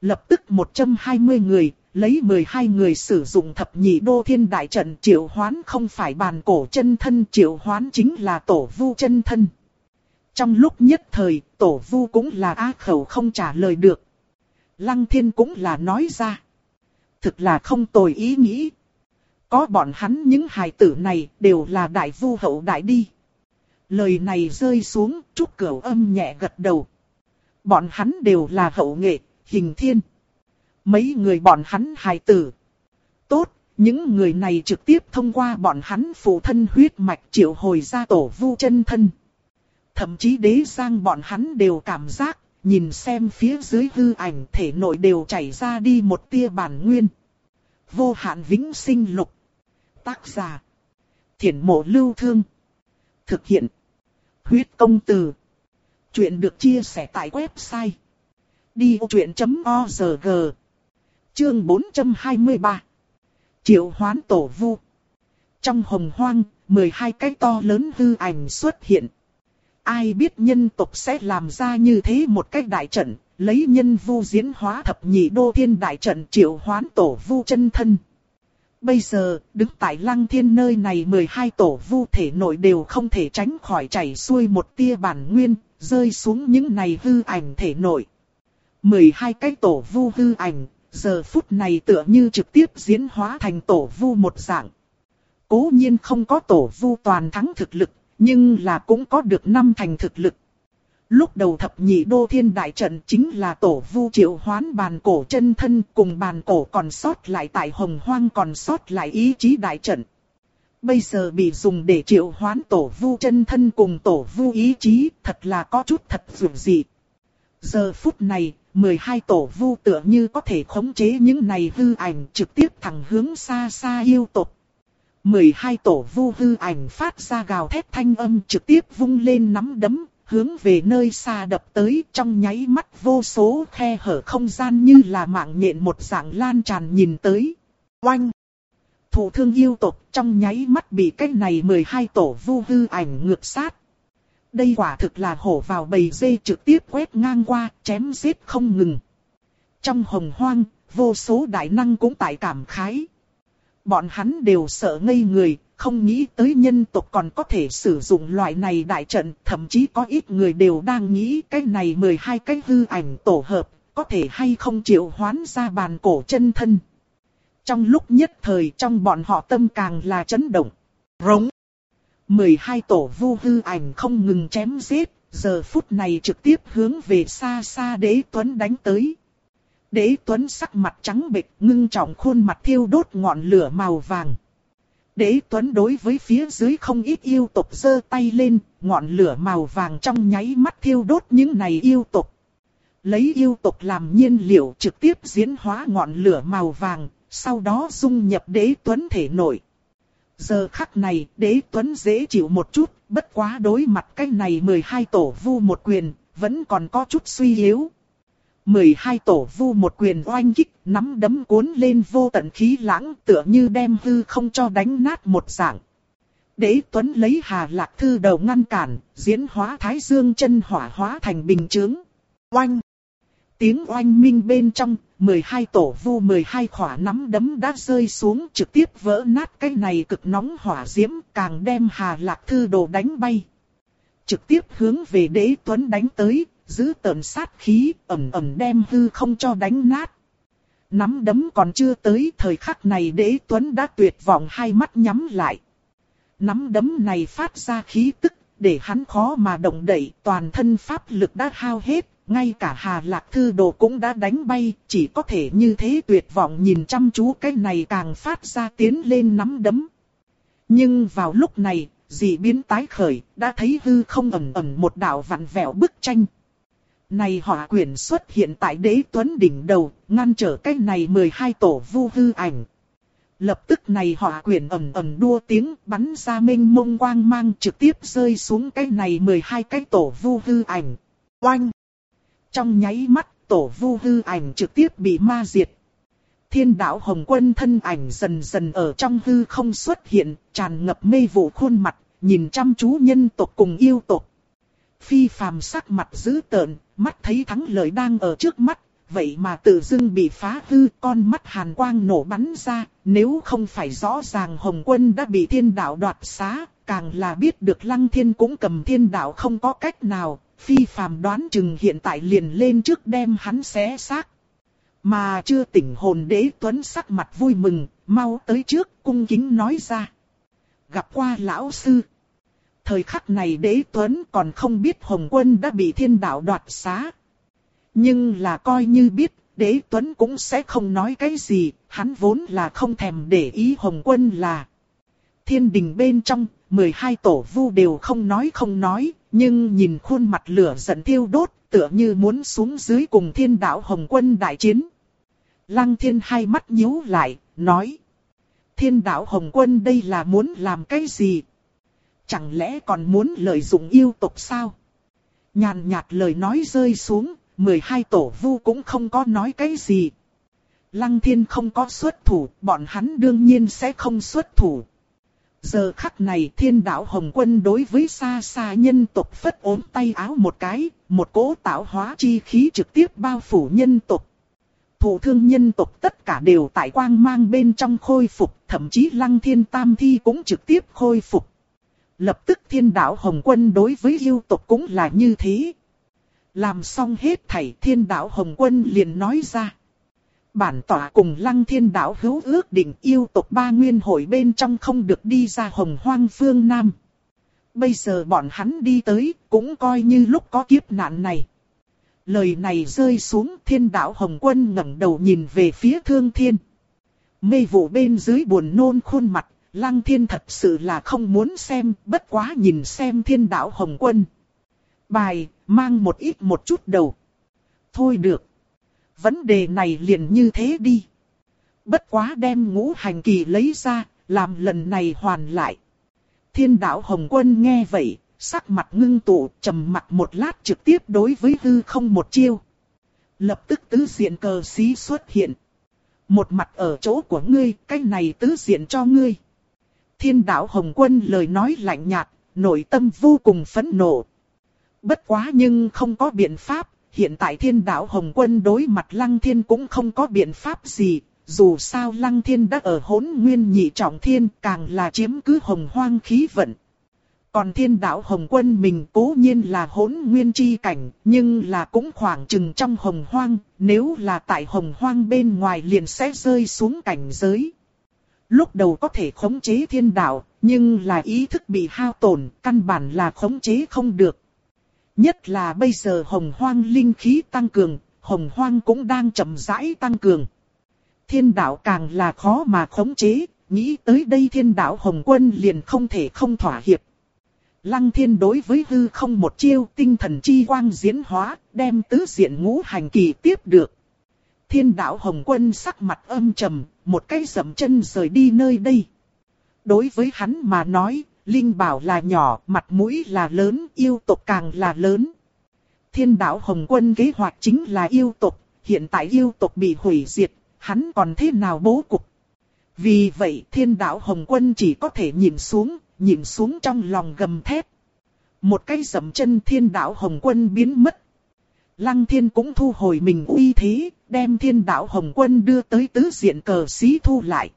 Lập tức 120 người, lấy 12 người sử dụng thập nhị đô thiên đại trận triệu hoán không phải bàn cổ chân thân triệu hoán chính là tổ vu chân thân. Trong lúc nhất thời, tổ vu cũng là á khẩu không trả lời được. Lăng thiên cũng là nói ra. Thực là không tồi ý nghĩ. Có bọn hắn những hài tử này đều là đại vu hậu đại đi. Lời này rơi xuống, trúc cửu âm nhẹ gật đầu. Bọn hắn đều là hậu nghệ, hình thiên. Mấy người bọn hắn hài tử. Tốt, những người này trực tiếp thông qua bọn hắn phụ thân huyết mạch triệu hồi ra tổ vu chân thân. Thậm chí đế giang bọn hắn đều cảm giác, nhìn xem phía dưới hư ảnh thể nội đều chảy ra đi một tia bản nguyên. Vô hạn vĩnh sinh lục. Tác giả. Thiển mộ lưu thương. Thực hiện. Huyết công từ. Chuyện được chia sẻ tại website. Đi vô chuyện.org Chương 423 Triệu hoán tổ vu Trong hồng hoang, 12 cái to lớn hư ảnh xuất hiện. Ai biết nhân tộc sẽ làm ra như thế một cách đại trận, lấy nhân vu diễn hóa thập nhị đô thiên đại trận triệu hoán tổ vu chân thân. Bây giờ, đứng tại lăng thiên nơi này 12 tổ vu thể nội đều không thể tránh khỏi chảy xuôi một tia bản nguyên, rơi xuống những này hư ảnh thể nội. 12 cái tổ vu hư ảnh, giờ phút này tựa như trực tiếp diễn hóa thành tổ vu một dạng. Cố nhiên không có tổ vu toàn thắng thực lực, nhưng là cũng có được năm thành thực lực. Lúc đầu thập nhị đô thiên đại trận chính là tổ vu triệu hoán bàn cổ chân thân cùng bàn cổ còn sót lại tại hồng hoang còn sót lại ý chí đại trận. Bây giờ bị dùng để triệu hoán tổ vu chân thân cùng tổ vu ý chí thật là có chút thật dù gì. Giờ phút này, 12 tổ vu tựa như có thể khống chế những này hư ảnh trực tiếp thẳng hướng xa xa yêu tộc. 12 tổ vu hư ảnh phát ra gào thét thanh âm trực tiếp vung lên nắm đấm, hướng về nơi xa đập tới trong nháy mắt vô số khe hở không gian như là mạng nhện một dạng lan tràn nhìn tới. Oanh! Thủ thương yêu tộc trong nháy mắt bị cái này 12 tổ vu hư ảnh ngược sát. Đây quả thực là hổ vào bầy dê trực tiếp quét ngang qua, chém giết không ngừng. Trong hồng hoang, vô số đại năng cũng tại cảm khái. Bọn hắn đều sợ ngây người, không nghĩ tới nhân tộc còn có thể sử dụng loại này đại trận, thậm chí có ít người đều đang nghĩ cái này 12 cái hư ảnh tổ hợp, có thể hay không chịu hoán ra bàn cổ chân thân. Trong lúc nhất thời trong bọn họ tâm càng là chấn động. Rống. 12 tổ vu hư ảnh không ngừng chém giết, giờ phút này trực tiếp hướng về xa xa đế tuấn đánh tới. Đế tuấn sắc mặt trắng bệch ngưng trọng khuôn mặt thiêu đốt ngọn lửa màu vàng. Đế tuấn đối với phía dưới không ít yêu tộc giơ tay lên, ngọn lửa màu vàng trong nháy mắt thiêu đốt những này yêu tộc. Lấy yêu tộc làm nhiên liệu trực tiếp diễn hóa ngọn lửa màu vàng, sau đó dung nhập đế tuấn thể nội. Giờ khắc này, đế tuấn dễ chịu một chút, bất quá đối mặt cái này 12 tổ vu một quyền, vẫn còn có chút suy yếu. 12 tổ vu một quyền oanh kích, nắm đấm cuốn lên vô tận khí lãng tựa như đem hư không cho đánh nát một dạng. Đế Tuấn lấy hà lạc thư đầu ngăn cản, diễn hóa thái dương chân hỏa hóa thành bình chướng. Oanh! Tiếng oanh minh bên trong, 12 tổ vu 12 khỏa nắm đấm đã rơi xuống trực tiếp vỡ nát cái này cực nóng hỏa diễm càng đem hà lạc thư đồ đánh bay. trực tiếp hướng về đế tuấn đánh tới, giữ tợn sát khí, ẩm ẩm đem hư không cho đánh nát. Nắm đấm còn chưa tới thời khắc này đế tuấn đã tuyệt vọng hai mắt nhắm lại. Nắm đấm này phát ra khí tức, để hắn khó mà động đậy, toàn thân pháp lực đã hao hết, ngay cả Hà Lạc Thư Đồ cũng đã đánh bay, chỉ có thể như thế tuyệt vọng nhìn chăm chú cái này càng phát ra tiến lên nắm đấm. Nhưng vào lúc này, dị biến tái khởi, đã thấy hư không ẩn ẩn một đạo vặn vẹo bức tranh. Này hỏa quyển xuất hiện tại đế tuấn đỉnh đầu, ngăn trở cái này 12 tổ vu hư ảnh. Lập tức này hỏa quyển ầm ầm đua tiếng bắn ra minh mông quang mang trực tiếp rơi xuống cái này 12 cái tổ vu hư ảnh. Oanh! Trong nháy mắt, tổ vu hư ảnh trực tiếp bị ma diệt. Thiên đạo Hồng Quân thân ảnh dần dần ở trong hư không xuất hiện, tràn ngập mê vụ khuôn mặt, nhìn chăm chú nhân tộc cùng yêu tộc. Phi phàm sắc mặt dữ tợn, mắt thấy thắng lợi đang ở trước mắt, vậy mà tự dưng bị phá hư, con mắt hàn quang nổ bắn ra, nếu không phải rõ ràng Hồng Quân đã bị thiên đạo đoạt xá, càng là biết được Lăng Thiên cũng cầm thiên đạo không có cách nào, phi phàm đoán chừng hiện tại liền lên trước đem hắn xé xác. Mà chưa tỉnh hồn đế tuấn sắc mặt vui mừng, mau tới trước cung kính nói ra. Gặp qua lão sư. Thời khắc này đế tuấn còn không biết Hồng Quân đã bị thiên đạo đoạt xá. Nhưng là coi như biết, đế tuấn cũng sẽ không nói cái gì, hắn vốn là không thèm để ý Hồng Quân là. Thiên đình bên trong, 12 tổ vu đều không nói không nói, nhưng nhìn khuôn mặt lửa giận thiêu đốt, tựa như muốn xuống dưới cùng thiên đạo Hồng Quân đại chiến. Lăng thiên hai mắt nhíu lại, nói. Thiên đạo Hồng Quân đây là muốn làm cái gì? Chẳng lẽ còn muốn lợi dụng yêu tộc sao? Nhàn nhạt lời nói rơi xuống, 12 tổ vu cũng không có nói cái gì. Lăng thiên không có xuất thủ, bọn hắn đương nhiên sẽ không xuất thủ. Giờ khắc này thiên đạo Hồng Quân đối với xa xa nhân tộc phất ốm tay áo một cái, một cỗ tạo hóa chi khí trực tiếp bao phủ nhân tộc. Thủ thương nhân tộc tất cả đều tại quang mang bên trong khôi phục, thậm chí lăng thiên tam thi cũng trực tiếp khôi phục. Lập tức thiên đạo Hồng Quân đối với yêu tộc cũng là như thế. Làm xong hết thảy thiên đạo Hồng Quân liền nói ra. Bản tỏa cùng lăng thiên đạo hữu ước định yêu tộc ba nguyên hội bên trong không được đi ra hồng hoang phương Nam. Bây giờ bọn hắn đi tới, cũng coi như lúc có kiếp nạn này. Lời này rơi xuống thiên đạo Hồng Quân ngẩng đầu nhìn về phía thương thiên. Mê vụ bên dưới buồn nôn khuôn mặt, lăng thiên thật sự là không muốn xem, bất quá nhìn xem thiên đạo Hồng Quân. Bài, mang một ít một chút đầu. Thôi được. Vấn đề này liền như thế đi. Bất quá đem ngũ hành kỳ lấy ra, làm lần này hoàn lại. Thiên đạo Hồng Quân nghe vậy, sắc mặt ngưng tụ, trầm mặt một lát trực tiếp đối với hư không một chiêu. Lập tức tứ diện cờ xí xuất hiện. Một mặt ở chỗ của ngươi, cái này tứ diện cho ngươi. Thiên đạo Hồng Quân lời nói lạnh nhạt, nội tâm vô cùng phẫn nộ. Bất quá nhưng không có biện pháp, hiện tại thiên đạo Hồng Quân đối mặt Lăng Thiên cũng không có biện pháp gì, dù sao Lăng Thiên đã ở hỗn nguyên nhị trọng thiên càng là chiếm cứ hồng hoang khí vận. Còn thiên đạo Hồng Quân mình cố nhiên là hỗn nguyên chi cảnh, nhưng là cũng khoảng chừng trong hồng hoang, nếu là tại hồng hoang bên ngoài liền sẽ rơi xuống cảnh giới. Lúc đầu có thể khống chế thiên đạo, nhưng là ý thức bị hao tổn, căn bản là khống chế không được. Nhất là bây giờ hồng hoang linh khí tăng cường, hồng hoang cũng đang chậm rãi tăng cường. Thiên đạo càng là khó mà khống chế, nghĩ tới đây thiên đạo hồng quân liền không thể không thỏa hiệp. Lăng thiên đối với hư không một chiêu tinh thần chi quang diễn hóa, đem tứ diện ngũ hành kỳ tiếp được. Thiên đạo hồng quân sắc mặt âm trầm, một cái dậm chân rời đi nơi đây. Đối với hắn mà nói, Linh bảo là nhỏ, mặt mũi là lớn, yêu tộc càng là lớn. Thiên đạo Hồng Quân kế hoạch chính là yêu tộc, hiện tại yêu tộc bị hủy diệt, hắn còn thế nào bố cục. Vì vậy thiên đạo Hồng Quân chỉ có thể nhìn xuống, nhìn xuống trong lòng gầm thép. Một cái dầm chân thiên đạo Hồng Quân biến mất. Lăng thiên cũng thu hồi mình uy thế, đem thiên đạo Hồng Quân đưa tới tứ diện cờ xí thu lại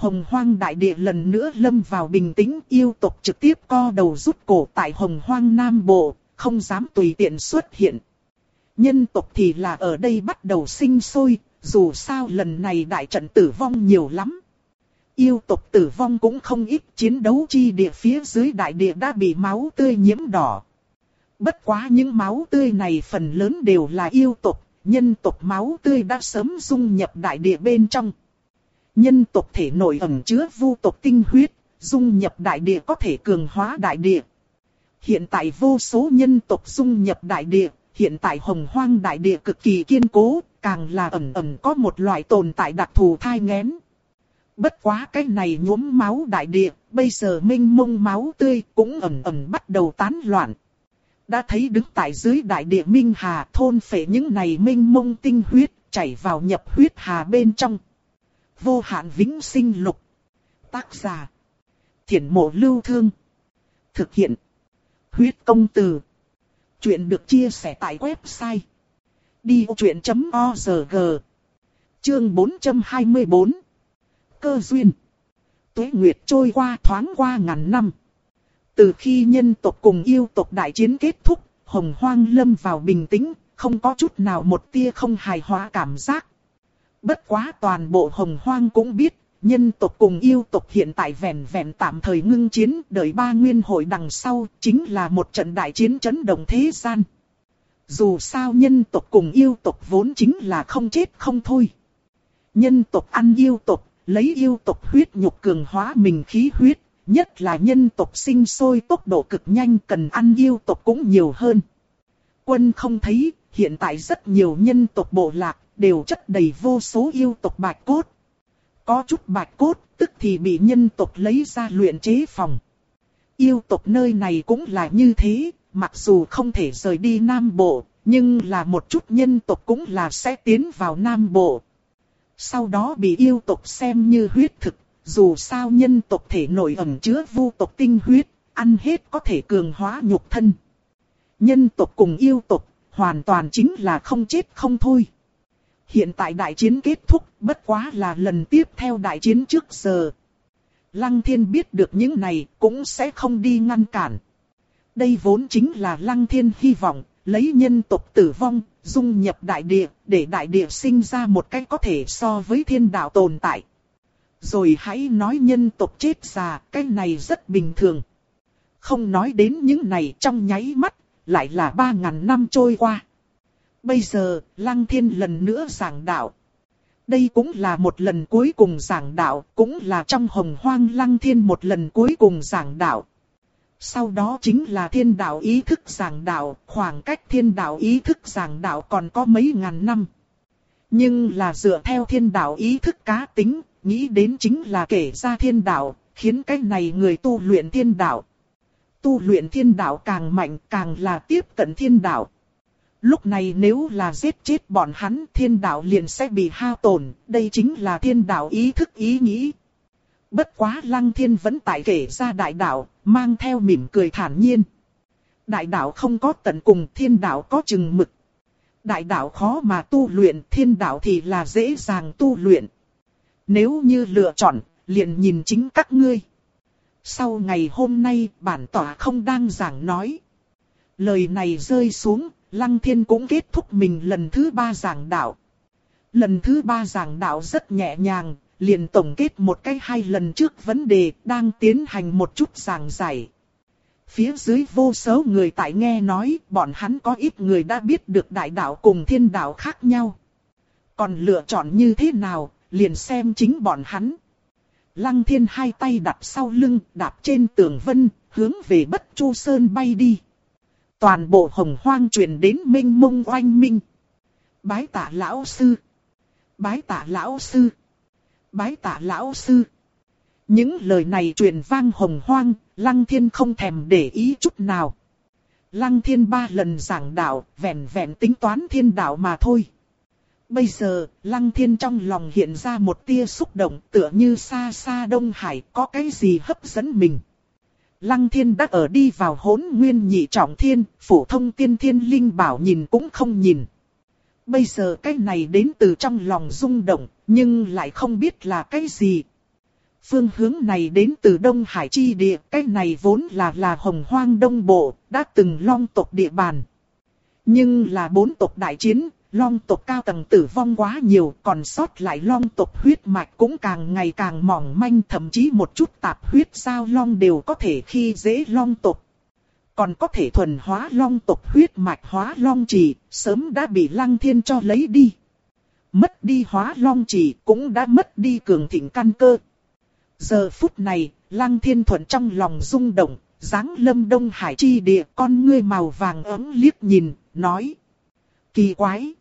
hồng hoang đại địa lần nữa lâm vào bình tĩnh yêu tộc trực tiếp co đầu rút cổ tại hồng hoang nam bộ, không dám tùy tiện xuất hiện. Nhân tộc thì là ở đây bắt đầu sinh sôi, dù sao lần này đại trận tử vong nhiều lắm. Yêu tộc tử vong cũng không ít chiến đấu chi địa phía dưới đại địa đã bị máu tươi nhiễm đỏ. Bất quá những máu tươi này phần lớn đều là yêu tộc, nhân tộc máu tươi đã sớm dung nhập đại địa bên trong. Nhân tộc thể nội ẩn chứa vu tộc tinh huyết, dung nhập đại địa có thể cường hóa đại địa. Hiện tại vô số nhân tộc dung nhập đại địa, hiện tại hồng hoang đại địa cực kỳ kiên cố, càng là ẩn ẩn có một loại tồn tại đặc thù thai ngén. Bất quá cái này nhuốm máu đại địa, bây giờ minh mông máu tươi cũng ẩn ẩn bắt đầu tán loạn. Đã thấy đứng tại dưới đại địa minh hà thôn phệ những này minh mông tinh huyết, chảy vào nhập huyết hà bên trong. Vô hạn vĩnh sinh lục. Tác giả. Thiển mộ lưu thương. Thực hiện. Huyết công từ. Chuyện được chia sẻ tại website. Đi vô chuyện.org Chương 424 Cơ duyên Tuế Nguyệt trôi qua thoáng qua ngàn năm. Từ khi nhân tộc cùng yêu tộc đại chiến kết thúc, hồng hoang lâm vào bình tĩnh, không có chút nào một tia không hài hòa cảm giác. Bất quá toàn bộ hồng hoang cũng biết, nhân tộc cùng yêu tộc hiện tại vẹn vẹn tạm thời ngưng chiến, đợi ba nguyên hội đằng sau, chính là một trận đại chiến chấn động thế gian. Dù sao nhân tộc cùng yêu tộc vốn chính là không chết không thôi. Nhân tộc ăn yêu tộc, lấy yêu tộc huyết nhục cường hóa mình khí huyết, nhất là nhân tộc sinh sôi tốc độ cực nhanh cần ăn yêu tộc cũng nhiều hơn. Quân không thấy, hiện tại rất nhiều nhân tộc bộ lạc đều chất đầy vô số yêu tộc bạch cốt. Có chút bạch cốt, tức thì bị nhân tộc lấy ra luyện chế phòng. Yêu tộc nơi này cũng là như thế, mặc dù không thể rời đi Nam Bộ, nhưng là một chút nhân tộc cũng là sẽ tiến vào Nam Bộ. Sau đó bị yêu tộc xem như huyết thực, dù sao nhân tộc thể nội ẩn chứa vu tộc tinh huyết, ăn hết có thể cường hóa nhục thân. Nhân tộc cùng yêu tộc, hoàn toàn chính là không chết không thôi. Hiện tại đại chiến kết thúc, bất quá là lần tiếp theo đại chiến trước giờ. Lăng thiên biết được những này, cũng sẽ không đi ngăn cản. Đây vốn chính là lăng thiên hy vọng, lấy nhân tộc tử vong, dung nhập đại địa, để đại địa sinh ra một cách có thể so với thiên đạo tồn tại. Rồi hãy nói nhân tộc chết già, cái này rất bình thường. Không nói đến những này trong nháy mắt, lại là ba ngàn năm trôi qua. Bây giờ, Lăng Thiên lần nữa giảng đạo. Đây cũng là một lần cuối cùng giảng đạo, cũng là trong hồng hoang Lăng Thiên một lần cuối cùng giảng đạo. Sau đó chính là thiên đạo ý thức giảng đạo, khoảng cách thiên đạo ý thức giảng đạo còn có mấy ngàn năm. Nhưng là dựa theo thiên đạo ý thức cá tính, nghĩ đến chính là kể ra thiên đạo, khiến cái này người tu luyện thiên đạo. Tu luyện thiên đạo càng mạnh càng là tiếp cận thiên đạo. Lúc này nếu là giết chết bọn hắn thiên đạo liền sẽ bị hao tổn, đây chính là thiên đạo ý thức ý nghĩ. Bất quá lăng thiên vẫn tại kể ra đại đạo, mang theo mỉm cười thản nhiên. Đại đạo không có tận cùng, thiên đạo có chừng mực. Đại đạo khó mà tu luyện, thiên đạo thì là dễ dàng tu luyện. Nếu như lựa chọn, liền nhìn chính các ngươi. Sau ngày hôm nay, bản tỏa không đang giảng nói. Lời này rơi xuống, Lăng Thiên cũng kết thúc mình lần thứ ba giảng đạo. Lần thứ ba giảng đạo rất nhẹ nhàng, liền tổng kết một cái hai lần trước vấn đề đang tiến hành một chút giảng giải. Phía dưới vô số người tại nghe nói bọn hắn có ít người đã biết được đại đạo cùng thiên đạo khác nhau. Còn lựa chọn như thế nào, liền xem chính bọn hắn. Lăng thiên hai tay đặt sau lưng, đạp trên tường vân, hướng về bất chu sơn bay đi. Toàn bộ hồng hoang truyền đến minh mông oanh minh. Bái tạ lão sư. Bái tạ lão sư. Bái tạ lão sư. Những lời này truyền vang hồng hoang, lăng thiên không thèm để ý chút nào. Lăng thiên ba lần giảng đạo, vẹn vẹn tính toán thiên đạo mà thôi. Bây giờ, lăng thiên trong lòng hiện ra một tia xúc động tựa như xa xa Đông Hải có cái gì hấp dẫn mình. Lăng thiên đã ở đi vào hỗn nguyên nhị trọng thiên, phổ thông tiên thiên linh bảo nhìn cũng không nhìn. Bây giờ cái này đến từ trong lòng rung động, nhưng lại không biết là cái gì. Phương hướng này đến từ Đông Hải chi địa, cái này vốn là là hồng hoang đông bộ, đã từng long tộc địa bàn. Nhưng là bốn tộc đại chiến, long tộc cao tầng tử vong quá nhiều, còn sót lại long tộc huyết mạch cũng càng ngày càng mỏng manh, thậm chí một chút tạp huyết sao long đều có thể khi dễ long tộc. Còn có thể thuần hóa long tộc huyết mạch hóa long trì, sớm đã bị lăng thiên cho lấy đi. Mất đi hóa long trì cũng đã mất đi cường thịnh căn cơ. Giờ phút này, lăng thiên thuận trong lòng rung động, dáng lâm đông hải chi địa con ngươi màu vàng ấm liếc nhìn, nói. Kỳ quái!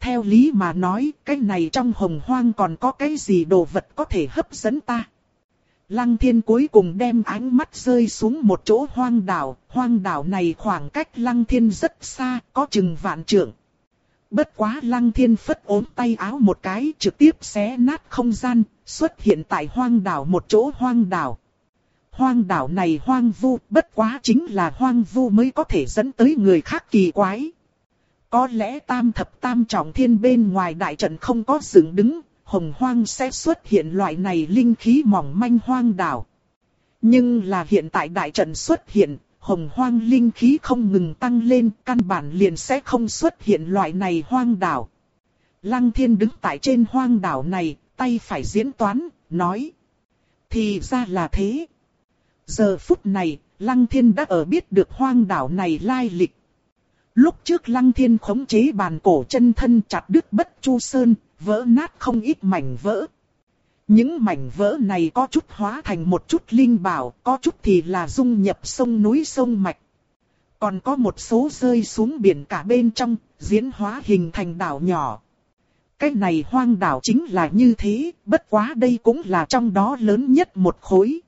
Theo lý mà nói, cái này trong hồng hoang còn có cái gì đồ vật có thể hấp dẫn ta? Lăng thiên cuối cùng đem ánh mắt rơi xuống một chỗ hoang đảo, hoang đảo này khoảng cách lăng thiên rất xa, có chừng vạn trượng. Bất quá lăng thiên phất ốm tay áo một cái trực tiếp xé nát không gian, xuất hiện tại hoang đảo một chỗ hoang đảo. Hoang đảo này hoang vu, bất quá chính là hoang vu mới có thể dẫn tới người khác kỳ quái. Có lẽ tam thập tam trọng thiên bên ngoài đại trận không có dựng đứng, hồng hoang sẽ xuất hiện loại này linh khí mỏng manh hoang đảo. Nhưng là hiện tại đại trận xuất hiện, hồng hoang linh khí không ngừng tăng lên, căn bản liền sẽ không xuất hiện loại này hoang đảo. Lăng thiên đứng tại trên hoang đảo này, tay phải diễn toán, nói. Thì ra là thế. Giờ phút này, Lăng thiên đã ở biết được hoang đảo này lai lịch. Lúc trước Lăng thiên khống chế bàn cổ chân thân chặt đứt bất chu sơn, vỡ nát không ít mảnh vỡ. Những mảnh vỡ này có chút hóa thành một chút linh bảo, có chút thì là dung nhập sông núi sông mạch. Còn có một số rơi xuống biển cả bên trong, diễn hóa hình thành đảo nhỏ. Cái này hoang đảo chính là như thế, bất quá đây cũng là trong đó lớn nhất một khối.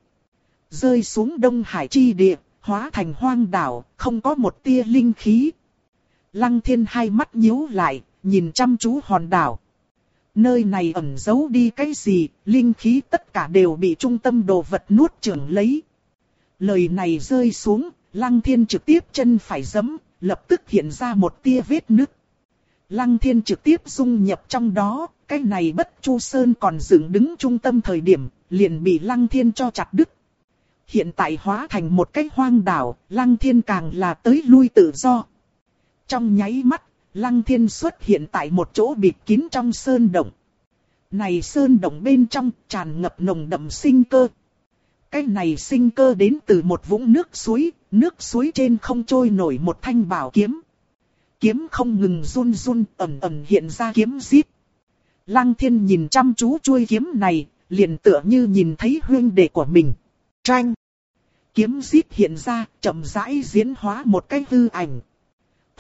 Rơi xuống Đông Hải chi địa, hóa thành hoang đảo, không có một tia linh khí. Lăng thiên hai mắt nhíu lại, nhìn chăm chú hòn đảo. Nơi này ẩn giấu đi cái gì, linh khí tất cả đều bị trung tâm đồ vật nuốt chửng lấy. Lời này rơi xuống, lăng thiên trực tiếp chân phải giấm, lập tức hiện ra một tia vết nứt. Lăng thiên trực tiếp dung nhập trong đó, cái này bất chu sơn còn dựng đứng trung tâm thời điểm, liền bị lăng thiên cho chặt đứt. Hiện tại hóa thành một cái hoang đảo, lăng thiên càng là tới lui tự do. Trong nháy mắt, Lăng thiên xuất hiện tại một chỗ bịt kín trong sơn động. Này sơn động bên trong tràn ngập nồng đậm sinh cơ. Cái này sinh cơ đến từ một vũng nước suối, nước suối trên không trôi nổi một thanh bảo kiếm. Kiếm không ngừng run run ẩn ẩn hiện ra kiếm giết. Lăng thiên nhìn chăm chú chuôi kiếm này, liền tựa như nhìn thấy huyên đệ của mình. Tranh. Kiếm giết hiện ra, chậm rãi diễn hóa một cái hư ảnh,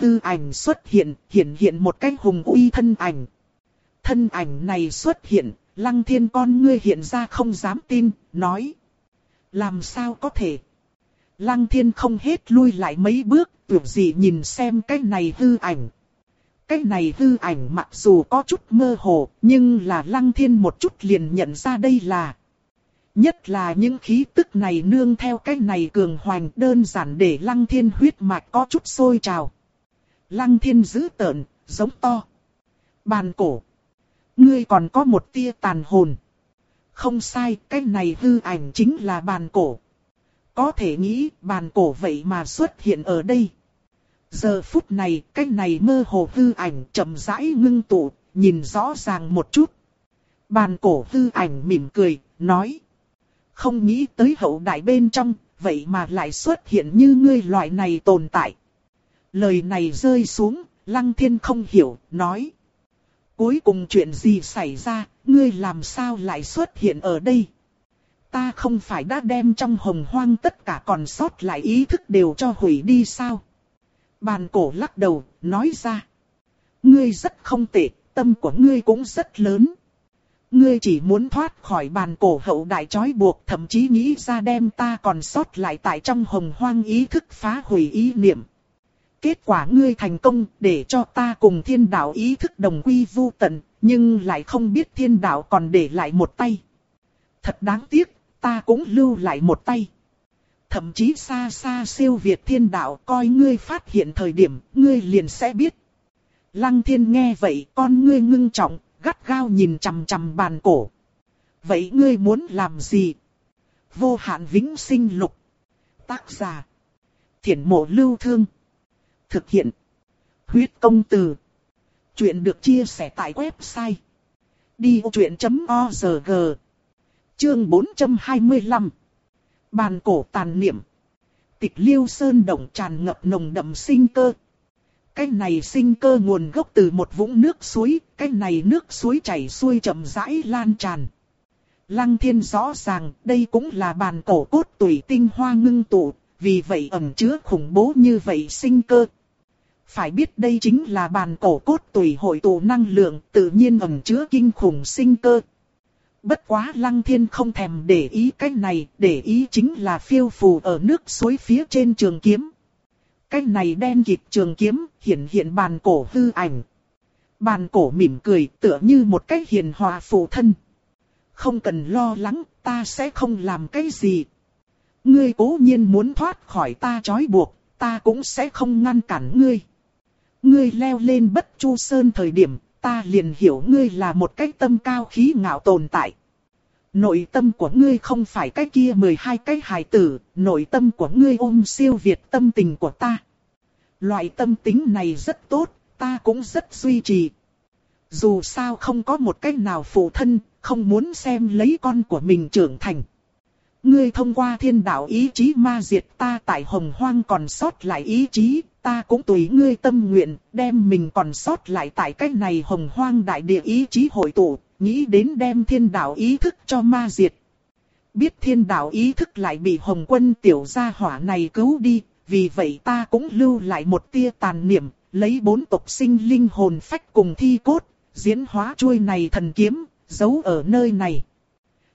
tư ảnh xuất hiện, hiện hiện một cái hùng uy thân ảnh. Thân ảnh này xuất hiện, lăng thiên con ngươi hiện ra không dám tin, nói. Làm sao có thể? Lăng thiên không hết lui lại mấy bước, tưởng gì nhìn xem cái này hư ảnh. Cái này hư ảnh mặc dù có chút mơ hồ, nhưng là lăng thiên một chút liền nhận ra đây là. Nhất là những khí tức này nương theo cái này cường hoành đơn giản để lăng thiên huyết mạch có chút sôi trào. Lăng thiên giữ tợn, giống to. Bàn cổ. Ngươi còn có một tia tàn hồn. Không sai, cái này hư ảnh chính là bàn cổ. Có thể nghĩ bàn cổ vậy mà xuất hiện ở đây. Giờ phút này, cái này mơ hồ hư ảnh chậm rãi ngưng tụ, nhìn rõ ràng một chút. Bàn cổ hư ảnh mỉm cười, nói. Không nghĩ tới hậu đại bên trong, vậy mà lại xuất hiện như ngươi loại này tồn tại. Lời này rơi xuống, Lăng Thiên không hiểu, nói. Cuối cùng chuyện gì xảy ra, ngươi làm sao lại xuất hiện ở đây? Ta không phải đã đem trong hồng hoang tất cả còn sót lại ý thức đều cho hủy đi sao? Bàn cổ lắc đầu, nói ra. Ngươi rất không tệ, tâm của ngươi cũng rất lớn. Ngươi chỉ muốn thoát khỏi bàn cổ hậu đại trói buộc thậm chí nghĩ ra đem ta còn sót lại tại trong hồng hoang ý thức phá hủy ý niệm. Kết quả ngươi thành công để cho ta cùng thiên đạo ý thức đồng quy vu tận, nhưng lại không biết thiên đạo còn để lại một tay. Thật đáng tiếc, ta cũng lưu lại một tay. Thậm chí xa xa siêu việt thiên đạo coi ngươi phát hiện thời điểm, ngươi liền sẽ biết. Lăng thiên nghe vậy con ngươi ngưng trọng, gắt gao nhìn chằm chằm bàn cổ. Vậy ngươi muốn làm gì? Vô hạn vĩnh sinh lục. Tác giả. Thiển mộ lưu thương. Thực hiện. Huyết công từ. Chuyện được chia sẻ tại website. Đi truyện.org Chương 425 Bàn cổ tàn niệm Tịch liêu sơn động tràn ngập nồng đậm sinh cơ. Cái này sinh cơ nguồn gốc từ một vũng nước suối, cái này nước suối chảy xuôi chậm rãi lan tràn. Lăng thiên rõ ràng đây cũng là bàn cổ cốt tủy tinh hoa ngưng tụ, vì vậy ẩn chứa khủng bố như vậy sinh cơ. Phải biết đây chính là bàn cổ cốt tùy hội tụ năng lượng tự nhiên ẩn chứa kinh khủng sinh cơ. Bất quá lăng thiên không thèm để ý cái này, để ý chính là phiêu phù ở nước suối phía trên trường kiếm. Cái này đen kịp trường kiếm, hiện hiện bàn cổ hư ảnh. Bàn cổ mỉm cười tựa như một cái hiền hòa phụ thân. Không cần lo lắng, ta sẽ không làm cái gì. Ngươi cố nhiên muốn thoát khỏi ta trói buộc, ta cũng sẽ không ngăn cản ngươi. Ngươi leo lên bất chu sơn thời điểm, ta liền hiểu ngươi là một cái tâm cao khí ngạo tồn tại. Nội tâm của ngươi không phải cái kia 12 cái hài tử, nội tâm của ngươi ôm siêu việt tâm tình của ta. Loại tâm tính này rất tốt, ta cũng rất duy trì. Dù sao không có một cách nào phụ thân, không muốn xem lấy con của mình trưởng thành. Ngươi thông qua thiên đạo ý chí ma diệt ta tại hồng hoang còn sót lại ý chí, ta cũng tùy ngươi tâm nguyện, đem mình còn sót lại tại cái này hồng hoang đại địa ý chí hội tụ, nghĩ đến đem thiên đạo ý thức cho ma diệt. Biết thiên đạo ý thức lại bị hồng quân tiểu gia hỏa này cứu đi, vì vậy ta cũng lưu lại một tia tàn niệm, lấy bốn tộc sinh linh hồn phách cùng thi cốt, diễn hóa chuôi này thần kiếm, giấu ở nơi này.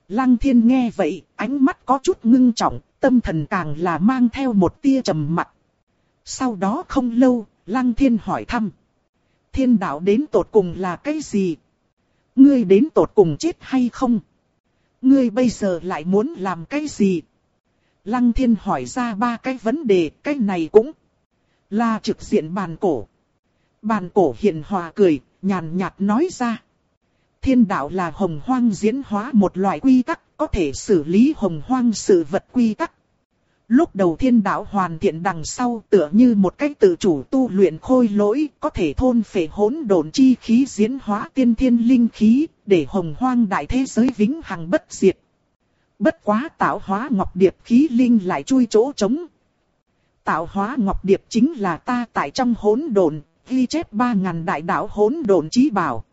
Lăng thiên nghe vậy, ánh mắt có chút ngưng trọng, tâm thần càng là mang theo một tia trầm mặc. Sau đó không lâu, Lăng thiên hỏi thăm. Thiên đạo đến tột cùng là cái gì? Ngươi đến tột cùng chết hay không? Ngươi bây giờ lại muốn làm cái gì? Lăng thiên hỏi ra ba cái vấn đề, cái này cũng là trực diện bàn cổ. Bàn cổ hiện hòa cười, nhàn nhạt nói ra. Thiên đạo là hồng hoang diễn hóa một loại quy tắc, có thể xử lý hồng hoang sự vật quy tắc. Lúc đầu thiên đạo hoàn thiện đằng sau tựa như một cách tự chủ tu luyện khôi lỗi, có thể thôn phệ hỗn độn chi khí diễn hóa tiên thiên linh khí, để hồng hoang đại thế giới vĩnh hằng bất diệt. Bất quá tạo hóa ngọc điệp khí linh lại chui chỗ trống. Tạo hóa ngọc điệp chính là ta tại trong hỗn độn, ghi chép ba ngàn đại đạo hỗn độn chí bảo.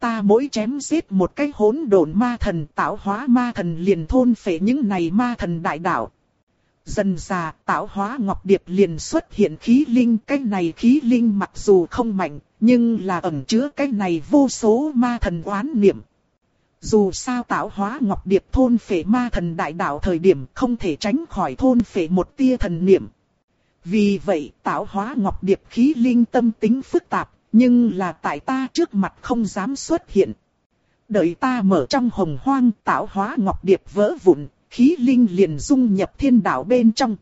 Ta mỗi chém giết một cái hỗn độn ma thần tạo hóa ma thần liền thôn phệ những này ma thần đại đạo. Dần già tạo hóa ngọc điệp liền xuất hiện khí linh. Cái này khí linh mặc dù không mạnh, nhưng là ẩn chứa cái này vô số ma thần oán niệm. Dù sao tạo hóa ngọc điệp thôn phệ ma thần đại đạo thời điểm không thể tránh khỏi thôn phệ một tia thần niệm. Vì vậy tạo hóa ngọc điệp khí linh tâm tính phức tạp, nhưng là tại ta trước mặt không dám xuất hiện. Đợi ta mở trong hồng hoang tạo hóa ngọc điệp vỡ vụn, khí linh liền dung nhập thiên đạo bên trong.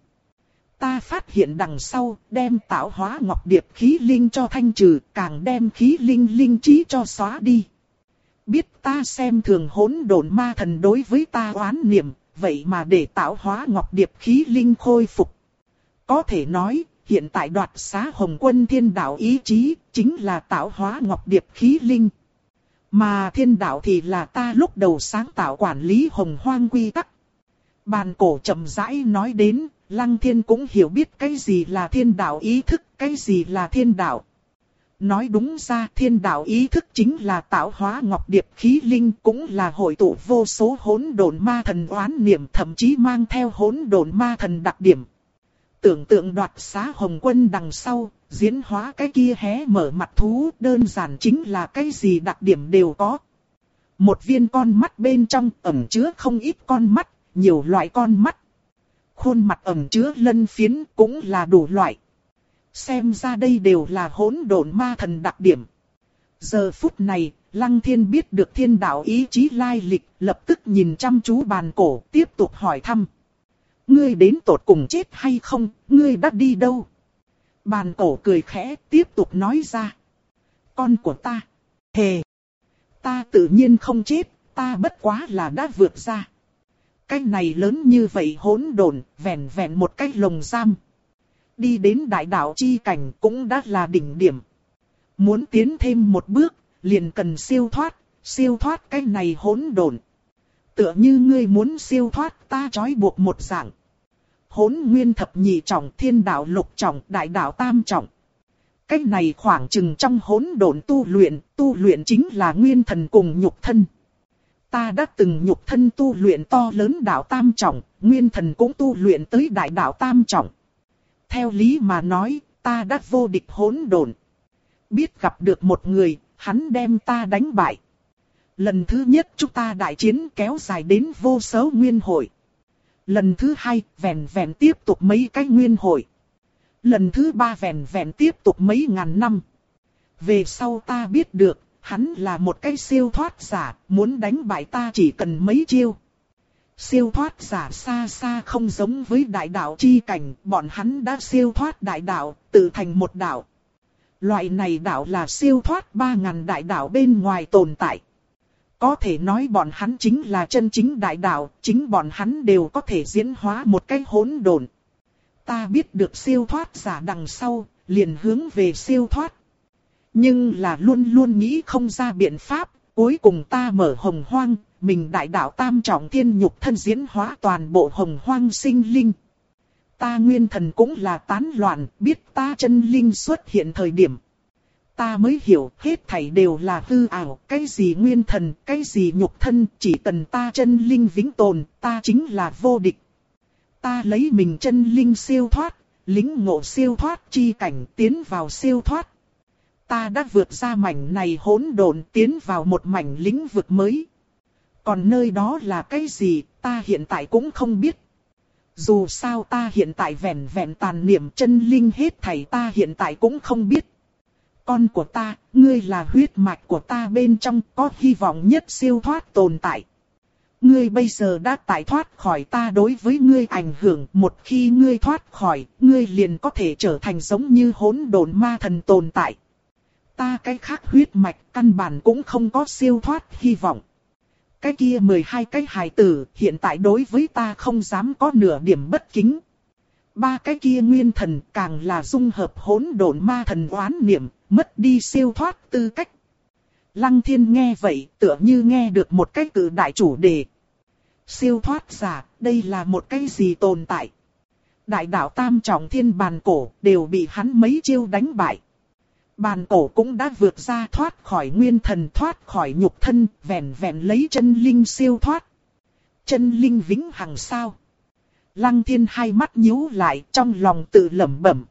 Ta phát hiện đằng sau, đem tạo hóa ngọc điệp khí linh cho thanh trừ, càng đem khí linh linh trí cho xóa đi. Biết ta xem thường hỗn độn ma thần đối với ta oán niệm, vậy mà để tạo hóa ngọc điệp khí linh khôi phục. Có thể nói, hiện tại đoạt xá hồng quân thiên đạo ý chí, chính là tạo hóa ngọc điệp khí linh. Mà thiên đạo thì là ta lúc đầu sáng tạo quản lý hồng hoang quy tắc. Bàn cổ chậm rãi nói đến, lăng thiên cũng hiểu biết cái gì là thiên đạo ý thức, cái gì là thiên đạo. Nói đúng ra thiên đạo ý thức chính là tạo hóa ngọc điệp khí linh cũng là hội tụ vô số hỗn độn ma thần oán niệm thậm chí mang theo hỗn độn ma thần đặc điểm. Tưởng tượng đoạt xá hồng quân đằng sau, diễn hóa cái kia hé mở mặt thú đơn giản chính là cái gì đặc điểm đều có. Một viên con mắt bên trong ẩn chứa không ít con mắt, nhiều loại con mắt. Khuôn mặt ẩn chứa lân phiến cũng là đủ loại. Xem ra đây đều là hỗn độn ma thần đặc điểm. Giờ phút này, Lăng Thiên biết được thiên đạo ý chí lai lịch, lập tức nhìn chăm chú bàn cổ, tiếp tục hỏi thăm. Ngươi đến tột cùng chết hay không, ngươi đã đi đâu? Bàn cổ cười khẽ, tiếp tục nói ra. Con của ta. Hề. Ta tự nhiên không chết, ta bất quá là đã vượt ra. Cái này lớn như vậy hỗn độn, vẹn vẹn một cái lồng giam. Đi đến đại đạo chi cảnh cũng đã là đỉnh điểm. Muốn tiến thêm một bước, liền cần siêu thoát, siêu thoát cái này hỗn độn. Tựa như ngươi muốn siêu thoát ta trói buộc một dạng. Hỗn nguyên thập nhị trọng, thiên đạo lục trọng, đại đạo tam trọng. Cái này khoảng chừng trong hỗn độn tu luyện, tu luyện chính là nguyên thần cùng nhục thân. Ta đã từng nhục thân tu luyện to lớn đạo tam trọng, nguyên thần cũng tu luyện tới đại đạo tam trọng. Theo lý mà nói, ta đã vô địch hỗn độn. Biết gặp được một người, hắn đem ta đánh bại. Lần thứ nhất chúng ta đại chiến kéo dài đến vô số nguyên hội. Lần thứ hai, vẹn vẹn tiếp tục mấy cái nguyên hội. Lần thứ ba vẹn vẹn tiếp tục mấy ngàn năm. Về sau ta biết được, hắn là một cái siêu thoát giả, muốn đánh bại ta chỉ cần mấy chiêu. Siêu thoát giả xa xa không giống với đại đạo chi cảnh, bọn hắn đã siêu thoát đại đạo, tự thành một đạo. Loại này đạo là siêu thoát ba ngàn đại đạo bên ngoài tồn tại. Có thể nói bọn hắn chính là chân chính đại đạo, chính bọn hắn đều có thể diễn hóa một cái hỗn độn. Ta biết được siêu thoát giả đằng sau, liền hướng về siêu thoát. Nhưng là luôn luôn nghĩ không ra biện pháp, cuối cùng ta mở hồng hoang, mình đại đạo tam trọng thiên nhục thân diễn hóa toàn bộ hồng hoang sinh linh. Ta nguyên thần cũng là tán loạn, biết ta chân linh xuất hiện thời điểm. Ta mới hiểu hết thảy đều là hư ảo, cái gì nguyên thần, cái gì nhục thân, chỉ cần ta chân linh vĩnh tồn, ta chính là vô địch. Ta lấy mình chân linh siêu thoát, lính ngộ siêu thoát chi cảnh tiến vào siêu thoát. Ta đã vượt ra mảnh này hỗn độn tiến vào một mảnh lĩnh vực mới. Còn nơi đó là cái gì, ta hiện tại cũng không biết. Dù sao ta hiện tại vẹn vẹn tàn niệm chân linh hết thảy ta hiện tại cũng không biết. Con của ta, ngươi là huyết mạch của ta bên trong có hy vọng nhất siêu thoát tồn tại. Ngươi bây giờ đã tại thoát khỏi ta đối với ngươi ảnh hưởng, một khi ngươi thoát khỏi, ngươi liền có thể trở thành giống như hỗn độn ma thần tồn tại. Ta cái khác huyết mạch căn bản cũng không có siêu thoát hy vọng. Cái kia 12 cái hài tử hiện tại đối với ta không dám có nửa điểm bất kính. Ba cái kia nguyên thần càng là dung hợp hỗn độn ma thần oán niệm, mất đi siêu thoát tư cách. Lăng thiên nghe vậy tựa như nghe được một cái cử đại chủ đề. Siêu thoát giả, đây là một cái gì tồn tại? Đại đạo tam trọng thiên bàn cổ đều bị hắn mấy chiêu đánh bại. Bàn cổ cũng đã vượt ra thoát khỏi nguyên thần thoát khỏi nhục thân, vẹn vẹn lấy chân linh siêu thoát. Chân linh vĩnh hằng sao? Lăng thiên hai mắt nhíu lại trong lòng tự lẩm bẩm.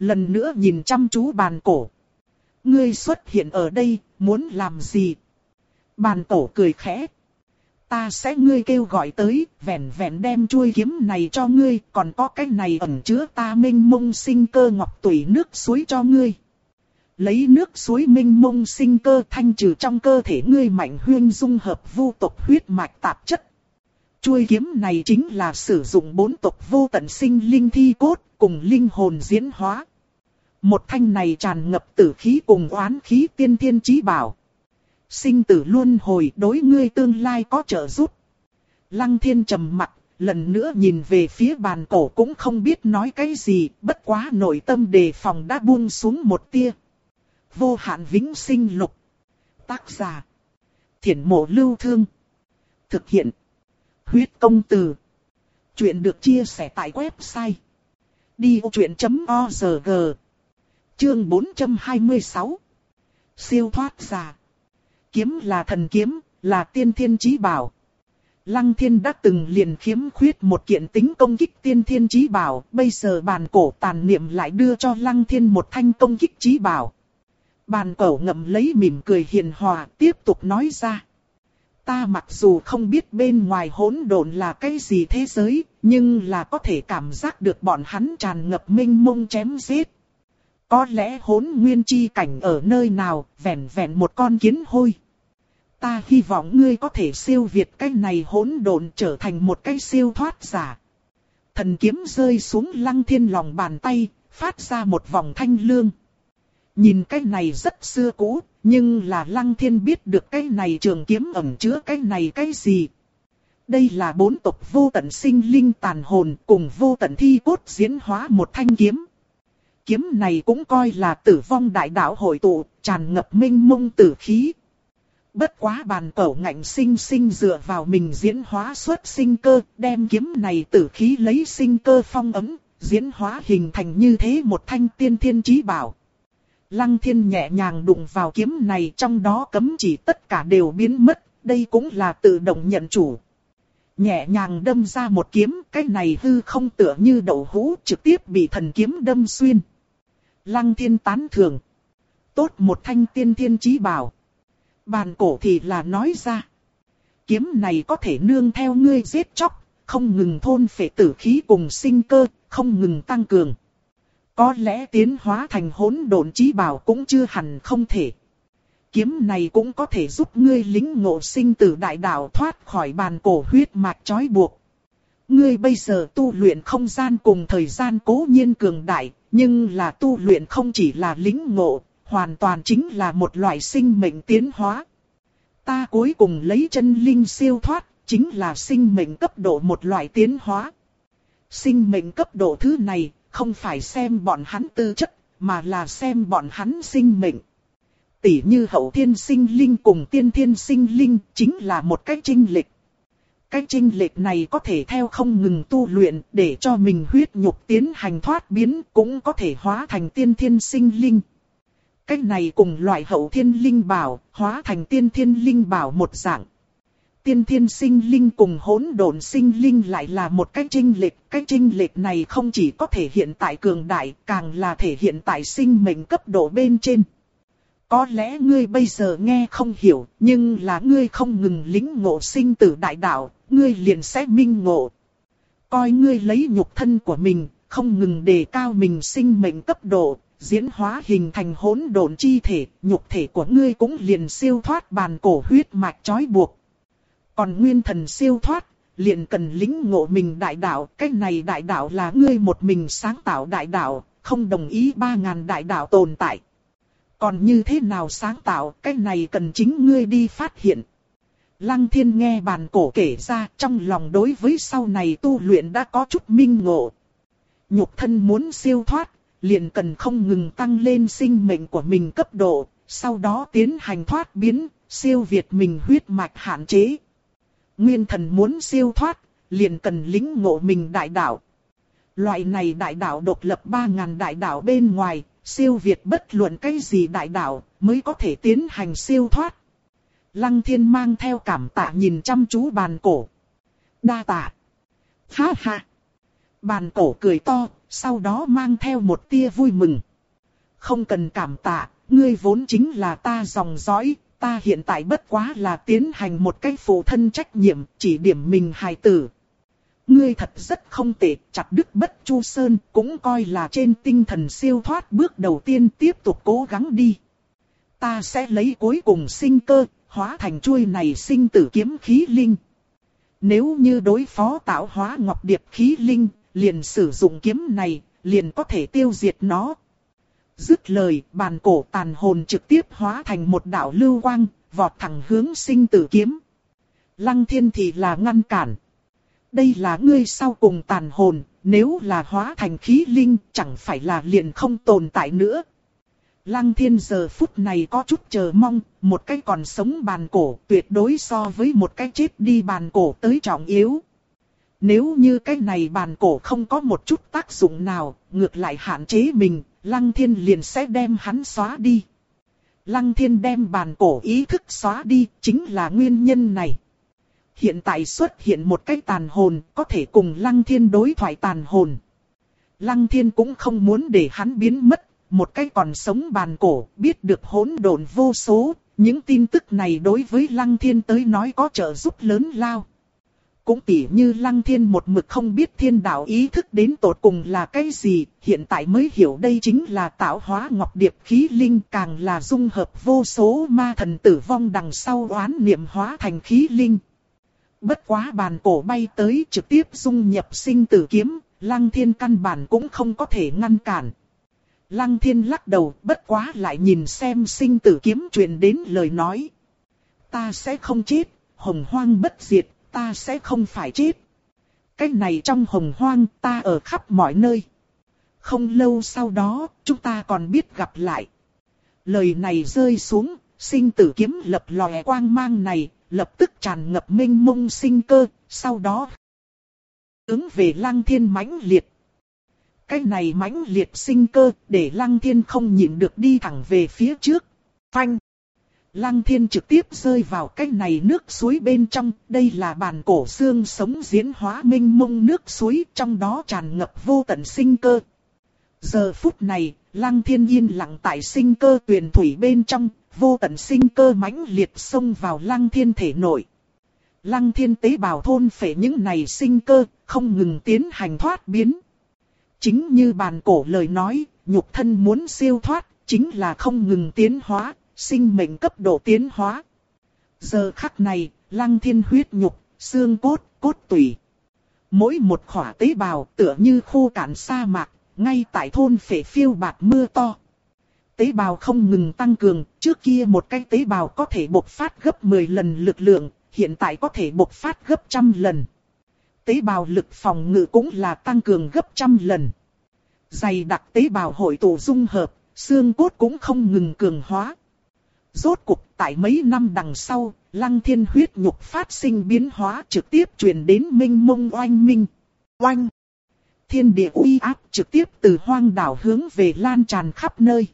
Lần nữa nhìn chăm chú bàn cổ. Ngươi xuất hiện ở đây, muốn làm gì? Bàn cổ cười khẽ. Ta sẽ ngươi kêu gọi tới, vẹn vẹn đem chuôi kiếm này cho ngươi, còn có cái này ẩn chứa ta minh mông sinh cơ ngọc tủy nước suối cho ngươi lấy nước suối minh mông sinh cơ thanh trừ trong cơ thể ngươi mạnh huyên dung hợp vô tộc huyết mạch tạp chất. Chuôi kiếm này chính là sử dụng bốn tộc vô tận sinh linh thi cốt cùng linh hồn diễn hóa. Một thanh này tràn ngập tử khí cùng oán khí tiên thiên chí bảo. Sinh tử luôn hồi đối ngươi tương lai có trợ giúp. Lăng thiên trầm mặt, lần nữa nhìn về phía bàn cổ cũng không biết nói cái gì, bất quá nội tâm đề phòng đã buông xuống một tia. Vô hạn vĩnh sinh lục. Tác giả. Thiển mộ lưu thương. Thực hiện. Huyết công từ. Chuyện được chia sẻ tại website. Đi truyện.org Chương 426 Siêu thoát giả. Kiếm là thần kiếm, là tiên thiên chí bảo. Lăng thiên đã từng liền khiếm khuyết một kiện tính công kích tiên thiên chí bảo, bây giờ bàn cổ tàn niệm lại đưa cho lăng thiên một thanh công kích chí bảo. Bàn cổ ngậm lấy mỉm cười hiền hòa, tiếp tục nói ra. Ta mặc dù không biết bên ngoài hỗn độn là cái gì thế giới, nhưng là có thể cảm giác được bọn hắn tràn ngập minh mông chém giết. Có lẽ hỗn nguyên chi cảnh ở nơi nào, vẹn vẹn một con kiến hôi. Ta hy vọng ngươi có thể siêu việt cái này hỗn độn trở thành một cái siêu thoát giả. Thần kiếm rơi xuống lăng thiên lòng bàn tay, phát ra một vòng thanh lương. Nhìn cái này rất xưa cũ, nhưng là Lăng Thiên biết được cái này trường kiếm ẩn chứa cái này cái gì. Đây là bốn tộc vô tận sinh linh tàn hồn cùng vô tận thi cốt diễn hóa một thanh kiếm. Kiếm này cũng coi là tử vong đại đạo hội tụ, tràn ngập minh mông tử khí. Bất quá bàn cẩu ngạnh sinh sinh dựa vào mình diễn hóa xuất sinh cơ, đem kiếm này tử khí lấy sinh cơ phong ấm, diễn hóa hình thành như thế một thanh tiên thiên chí bảo. Lăng thiên nhẹ nhàng đụng vào kiếm này trong đó cấm chỉ tất cả đều biến mất, đây cũng là tự động nhận chủ. Nhẹ nhàng đâm ra một kiếm, cái này hư không tựa như đậu hũ trực tiếp bị thần kiếm đâm xuyên. Lăng thiên tán thường. Tốt một thanh tiên thiên chí bảo. Bàn cổ thì là nói ra. Kiếm này có thể nương theo ngươi giết chóc, không ngừng thôn phệ tử khí cùng sinh cơ, không ngừng tăng cường. Có lẽ tiến hóa thành hỗn độn chí bảo cũng chưa hẳn không thể. Kiếm này cũng có thể giúp ngươi lính ngộ sinh tử đại đạo thoát khỏi bàn cổ huyết mạch trói buộc. Ngươi bây giờ tu luyện không gian cùng thời gian cố nhiên cường đại, nhưng là tu luyện không chỉ là lính ngộ, hoàn toàn chính là một loại sinh mệnh tiến hóa. Ta cuối cùng lấy chân linh siêu thoát, chính là sinh mệnh cấp độ một loại tiến hóa. Sinh mệnh cấp độ thứ này, không phải xem bọn hắn tư chất, mà là xem bọn hắn sinh mệnh. Tỷ như hậu thiên sinh linh cùng tiên thiên sinh linh, chính là một cách trinh lịch. Cái trinh lệch này có thể theo không ngừng tu luyện để cho mình huyết nhục tiến hành thoát biến cũng có thể hóa thành tiên thiên sinh linh. Cái này cùng loại hậu thiên linh bảo, hóa thành tiên thiên linh bảo một dạng. Tiên thiên sinh linh cùng hỗn độn sinh linh lại là một cái trinh lệch. Cái trinh lệch này không chỉ có thể hiện tại cường đại, càng là thể hiện tại sinh mệnh cấp độ bên trên. Có lẽ ngươi bây giờ nghe không hiểu, nhưng là ngươi không ngừng lính ngộ sinh tử đại đạo, ngươi liền sẽ minh ngộ. Coi ngươi lấy nhục thân của mình, không ngừng đề cao mình sinh mệnh cấp độ, diễn hóa hình thành hỗn độn chi thể, nhục thể của ngươi cũng liền siêu thoát bàn cổ huyết mạch trói buộc. Còn nguyên thần siêu thoát, liền cần lính ngộ mình đại đạo, cái này đại đạo là ngươi một mình sáng tạo đại đạo, không đồng ý ba ngàn đại đạo tồn tại. Còn như thế nào sáng tạo, cái này cần chính ngươi đi phát hiện. Lăng thiên nghe bàn cổ kể ra trong lòng đối với sau này tu luyện đã có chút minh ngộ. Nhục thân muốn siêu thoát, liền cần không ngừng tăng lên sinh mệnh của mình cấp độ, sau đó tiến hành thoát biến, siêu việt mình huyết mạch hạn chế. Nguyên thần muốn siêu thoát, liền cần lính ngộ mình đại đạo. Loại này đại đạo độc lập 3.000 đại đạo bên ngoài, siêu việt bất luận cái gì đại đạo, mới có thể tiến hành siêu thoát. Lăng thiên mang theo cảm tạ nhìn chăm chú bàn cổ. Đa tạ. Ha ha. Bàn cổ cười to, sau đó mang theo một tia vui mừng. Không cần cảm tạ, ngươi vốn chính là ta dòng dõi, ta hiện tại bất quá là tiến hành một cách phụ thân trách nhiệm, chỉ điểm mình hài tử. Ngươi thật rất không tệ, chặt đứt bất chu sơn, cũng coi là trên tinh thần siêu thoát bước đầu tiên tiếp tục cố gắng đi. Ta sẽ lấy cuối cùng sinh cơ, hóa thành chuôi này sinh tử kiếm khí linh. Nếu như đối phó tạo hóa ngọc điệp khí linh, liền sử dụng kiếm này, liền có thể tiêu diệt nó. Dứt lời, bàn cổ tàn hồn trực tiếp hóa thành một đạo lưu quang, vọt thẳng hướng sinh tử kiếm. Lăng thiên thì là ngăn cản. Đây là ngươi sau cùng tàn hồn, nếu là hóa thành khí linh, chẳng phải là liền không tồn tại nữa. Lăng thiên giờ phút này có chút chờ mong, một cái còn sống bàn cổ tuyệt đối so với một cái chết đi bàn cổ tới trọng yếu. Nếu như cái này bàn cổ không có một chút tác dụng nào, ngược lại hạn chế mình, lăng thiên liền sẽ đem hắn xóa đi. Lăng thiên đem bàn cổ ý thức xóa đi, chính là nguyên nhân này. Hiện tại xuất hiện một cái tàn hồn, có thể cùng lăng thiên đối thoại tàn hồn. Lăng thiên cũng không muốn để hắn biến mất, một cái còn sống bàn cổ, biết được hỗn độn vô số, những tin tức này đối với Lăng Thiên tới nói có trợ giúp lớn lao. Cũng tỉ như Lăng Thiên một mực không biết thiên đạo ý thức đến tột cùng là cái gì, hiện tại mới hiểu đây chính là tạo hóa ngọc điệp khí linh càng là dung hợp vô số ma thần tử vong đằng sau oán niệm hóa thành khí linh. Bất quá bàn cổ bay tới trực tiếp dung nhập sinh tử kiếm, Lăng Thiên căn bản cũng không có thể ngăn cản. Lăng thiên lắc đầu bất quá lại nhìn xem sinh tử kiếm truyền đến lời nói. Ta sẽ không chết, hồng hoang bất diệt, ta sẽ không phải chết. Cái này trong hồng hoang ta ở khắp mọi nơi. Không lâu sau đó, chúng ta còn biết gặp lại. Lời này rơi xuống, sinh tử kiếm lập lòe quang mang này, lập tức tràn ngập minh mông sinh cơ, sau đó ứng về lăng thiên mãnh liệt. Cái này mãnh liệt sinh cơ, để lăng thiên không nhịn được đi thẳng về phía trước. Phanh! Lăng thiên trực tiếp rơi vào cái này nước suối bên trong, đây là bàn cổ xương sống diễn hóa minh mông nước suối, trong đó tràn ngập vô tận sinh cơ. Giờ phút này, lăng thiên yên lặng tại sinh cơ tuyển thủy bên trong, vô tận sinh cơ mãnh liệt xông vào lăng thiên thể nội. Lăng thiên tế bào thôn phệ những này sinh cơ, không ngừng tiến hành thoát biến. Chính như bàn cổ lời nói, nhục thân muốn siêu thoát, chính là không ngừng tiến hóa, sinh mệnh cấp độ tiến hóa. Giờ khắc này, lăng thiên huyết nhục, xương cốt, cốt tủy. Mỗi một khỏa tế bào tựa như khô cạn sa mạc, ngay tại thôn phệ phiêu bạc mưa to. Tế bào không ngừng tăng cường, trước kia một cái tế bào có thể bộc phát gấp 10 lần lực lượng, hiện tại có thể bộc phát gấp trăm lần. Tế bào lực phòng ngự cũng là tăng cường gấp trăm lần. Dày đặc tế bào hội tụ dung hợp, xương cốt cũng không ngừng cường hóa. Rốt cục tại mấy năm đằng sau, lăng thiên huyết nhục phát sinh biến hóa trực tiếp truyền đến minh mông oanh minh. Oanh! Thiên địa uy áp trực tiếp từ hoang đảo hướng về lan tràn khắp nơi.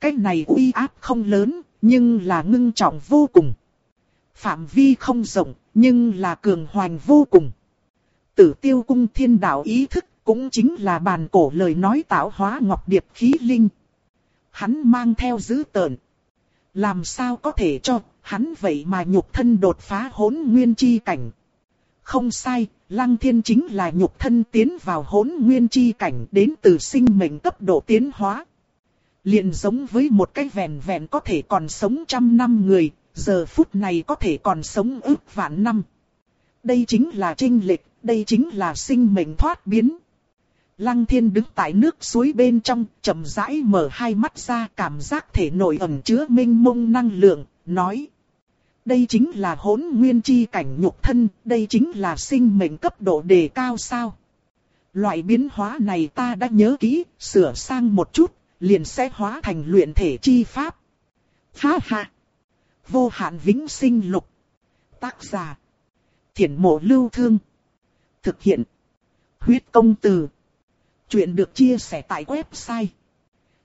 Cái này uy áp không lớn, nhưng là ngưng trọng vô cùng. Phạm vi không rộng, nhưng là cường hoành vô cùng. Tử tiêu cung thiên đạo ý thức cũng chính là bàn cổ lời nói tạo hóa ngọc điệp khí linh. Hắn mang theo dữ tợn. Làm sao có thể cho hắn vậy mà nhục thân đột phá hỗn nguyên chi cảnh. Không sai, lăng thiên chính là nhục thân tiến vào hỗn nguyên chi cảnh đến từ sinh mệnh cấp độ tiến hóa. liền giống với một cái vẹn vẹn có thể còn sống trăm năm người, giờ phút này có thể còn sống ước vạn năm. Đây chính là trinh lịch, đây chính là sinh mệnh thoát biến. Lăng thiên đứng tại nước suối bên trong, chậm rãi mở hai mắt ra cảm giác thể nội ẩn chứa minh mông năng lượng, nói. Đây chính là hỗn nguyên chi cảnh nhục thân, đây chính là sinh mệnh cấp độ đề cao sao. Loại biến hóa này ta đã nhớ kỹ, sửa sang một chút, liền sẽ hóa thành luyện thể chi pháp. Ha ha! Vô hạn vĩnh sinh lục. Tác giả. Thiển mộ lưu thương. Thực hiện. Huyết công từ. Chuyện được chia sẻ tại website.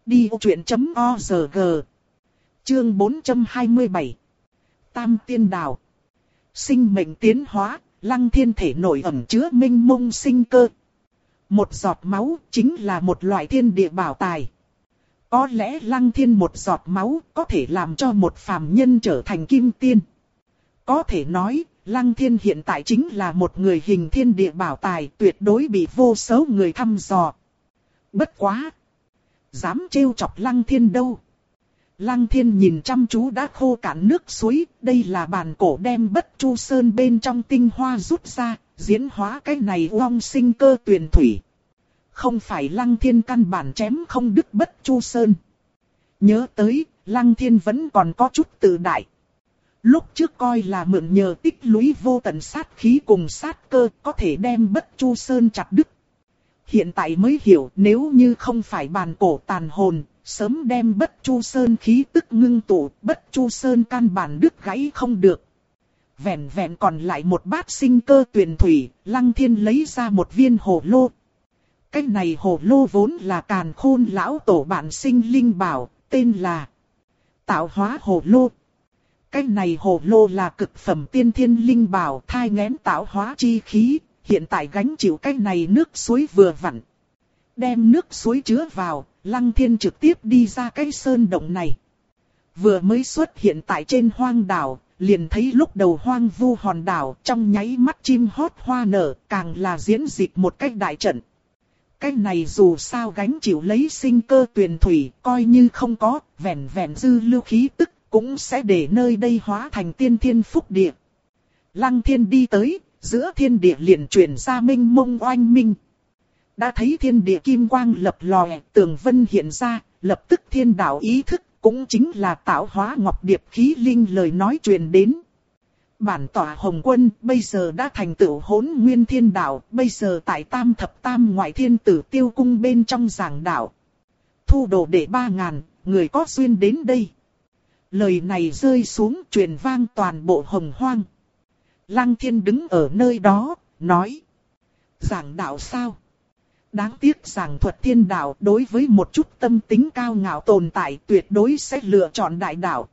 Đi vô chuyện.org Chương 427 Tam tiên đào Sinh mệnh tiến hóa, lăng thiên thể nổi ẩn chứa minh mông sinh cơ. Một giọt máu chính là một loại thiên địa bảo tài. Có lẽ lăng thiên một giọt máu có thể làm cho một phàm nhân trở thành kim tiên. Có thể nói, lăng thiên hiện tại chính là một người hình thiên địa bảo tài tuyệt đối bị vô số người thăm dò. Bất quá! Dám trêu chọc lăng thiên đâu? Lăng thiên nhìn chăm chú đã khô cạn nước suối, đây là bàn cổ đem bất chu sơn bên trong tinh hoa rút ra, diễn hóa cái này uong sinh cơ tuyển thủy. Không phải lăng thiên căn bản chém không đứt bất chu sơn. Nhớ tới, lăng thiên vẫn còn có chút tự đại. Lúc trước coi là mượn nhờ tích lũy vô tận sát khí cùng sát cơ có thể đem bất chu sơn chặt đứt. Hiện tại mới hiểu nếu như không phải bàn cổ tàn hồn, sớm đem bất chu sơn khí tức ngưng tụ, bất chu sơn căn bản đứt gãy không được. Vẹn vẹn còn lại một bát sinh cơ tuyển thủy, lăng thiên lấy ra một viên hồ lô, cái này hồ lô vốn là càn khôn lão tổ bản sinh linh bảo, tên là tạo hóa hồ lô. Cái này hồ lô là cực phẩm tiên thiên linh bảo thai ngén tạo hóa chi khí, hiện tại gánh chịu cái này nước suối vừa vặn. Đem nước suối chứa vào, lăng thiên trực tiếp đi ra cái sơn động này. Vừa mới xuất hiện tại trên hoang đảo, liền thấy lúc đầu hoang vu hòn đảo trong nháy mắt chim hót hoa nở, càng là diễn dịch một cách đại trận. Cái này dù sao gánh chịu lấy sinh cơ tuyền thủy, coi như không có, vẹn vẹn dư lưu khí tức, cũng sẽ để nơi đây hóa thành tiên thiên phúc địa. Lăng thiên đi tới, giữa thiên địa liền truyền ra minh mông oanh minh. Đã thấy thiên địa kim quang lập lòe, tường vân hiện ra, lập tức thiên đạo ý thức, cũng chính là tạo hóa ngọc điệp khí linh lời nói truyền đến. Bản tỏa Hồng Quân bây giờ đã thành tựu hỗn nguyên thiên đạo, bây giờ tại tam thập tam ngoại thiên tử tiêu cung bên trong giảng đạo. Thu đồ để ba ngàn, người có duyên đến đây. Lời này rơi xuống truyền vang toàn bộ hồng hoang. Lăng thiên đứng ở nơi đó, nói. Giảng đạo sao? Đáng tiếc giảng thuật thiên đạo đối với một chút tâm tính cao ngạo tồn tại tuyệt đối sẽ lựa chọn đại đạo.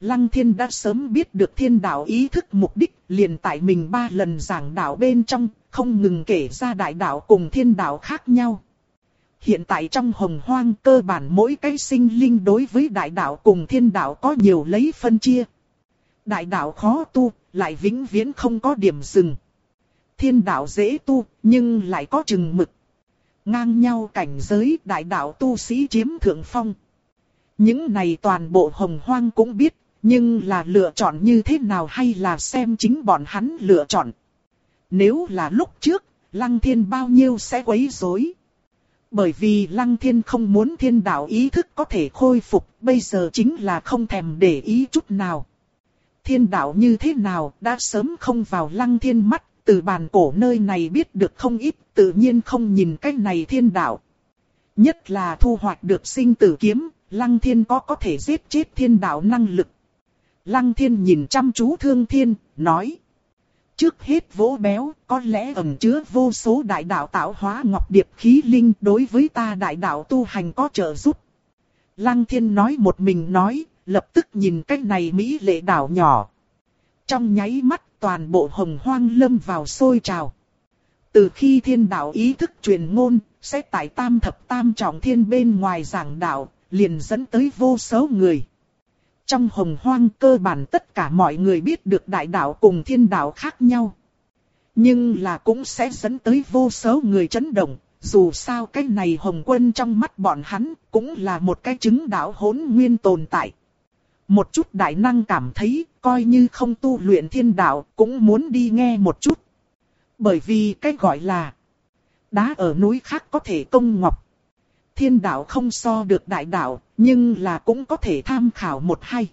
Lăng thiên đã sớm biết được thiên đạo ý thức mục đích liền tại mình ba lần giảng đạo bên trong, không ngừng kể ra đại đạo cùng thiên đạo khác nhau. Hiện tại trong hồng hoang cơ bản mỗi cái sinh linh đối với đại đạo cùng thiên đạo có nhiều lấy phân chia. Đại đạo khó tu, lại vĩnh viễn không có điểm dừng. Thiên đạo dễ tu, nhưng lại có chừng mực. Ngang nhau cảnh giới đại đạo tu sĩ chiếm thượng phong. Những này toàn bộ hồng hoang cũng biết, nhưng là lựa chọn như thế nào hay là xem chính bọn hắn lựa chọn. Nếu là lúc trước, Lăng Thiên bao nhiêu sẽ quấy rối. Bởi vì Lăng Thiên không muốn thiên đạo ý thức có thể khôi phục, bây giờ chính là không thèm để ý chút nào. Thiên đạo như thế nào đã sớm không vào Lăng Thiên mắt, từ bàn cổ nơi này biết được không ít, tự nhiên không nhìn cách này thiên đạo. Nhất là thu hoạch được sinh tử kiếm, Lăng Thiên có có thể giết chết thiên đạo năng lực. Lăng Thiên nhìn chăm chú Thương Thiên, nói. Trước hết vỗ béo, có lẽ ẩn chứa vô số đại đạo tạo hóa ngọc điệp khí linh đối với ta đại đạo tu hành có trợ giúp. Lăng Thiên nói một mình nói, lập tức nhìn cái này Mỹ lệ đảo nhỏ. Trong nháy mắt toàn bộ hồng hoang lâm vào sôi trào. Từ khi thiên đạo ý thức truyền ngôn, sẽ tại tam thập tam trọng thiên bên ngoài giảng đạo, liền dẫn tới vô số người. Trong hồng hoang cơ bản tất cả mọi người biết được đại đạo cùng thiên đạo khác nhau. Nhưng là cũng sẽ dẫn tới vô số người chấn động, dù sao cái này hồng quân trong mắt bọn hắn cũng là một cái chứng đạo hỗn nguyên tồn tại. Một chút đại năng cảm thấy, coi như không tu luyện thiên đạo, cũng muốn đi nghe một chút. Bởi vì cái gọi là đá ở núi khác có thể công ngọc. Thiên đạo không so được đại đạo, nhưng là cũng có thể tham khảo một hay.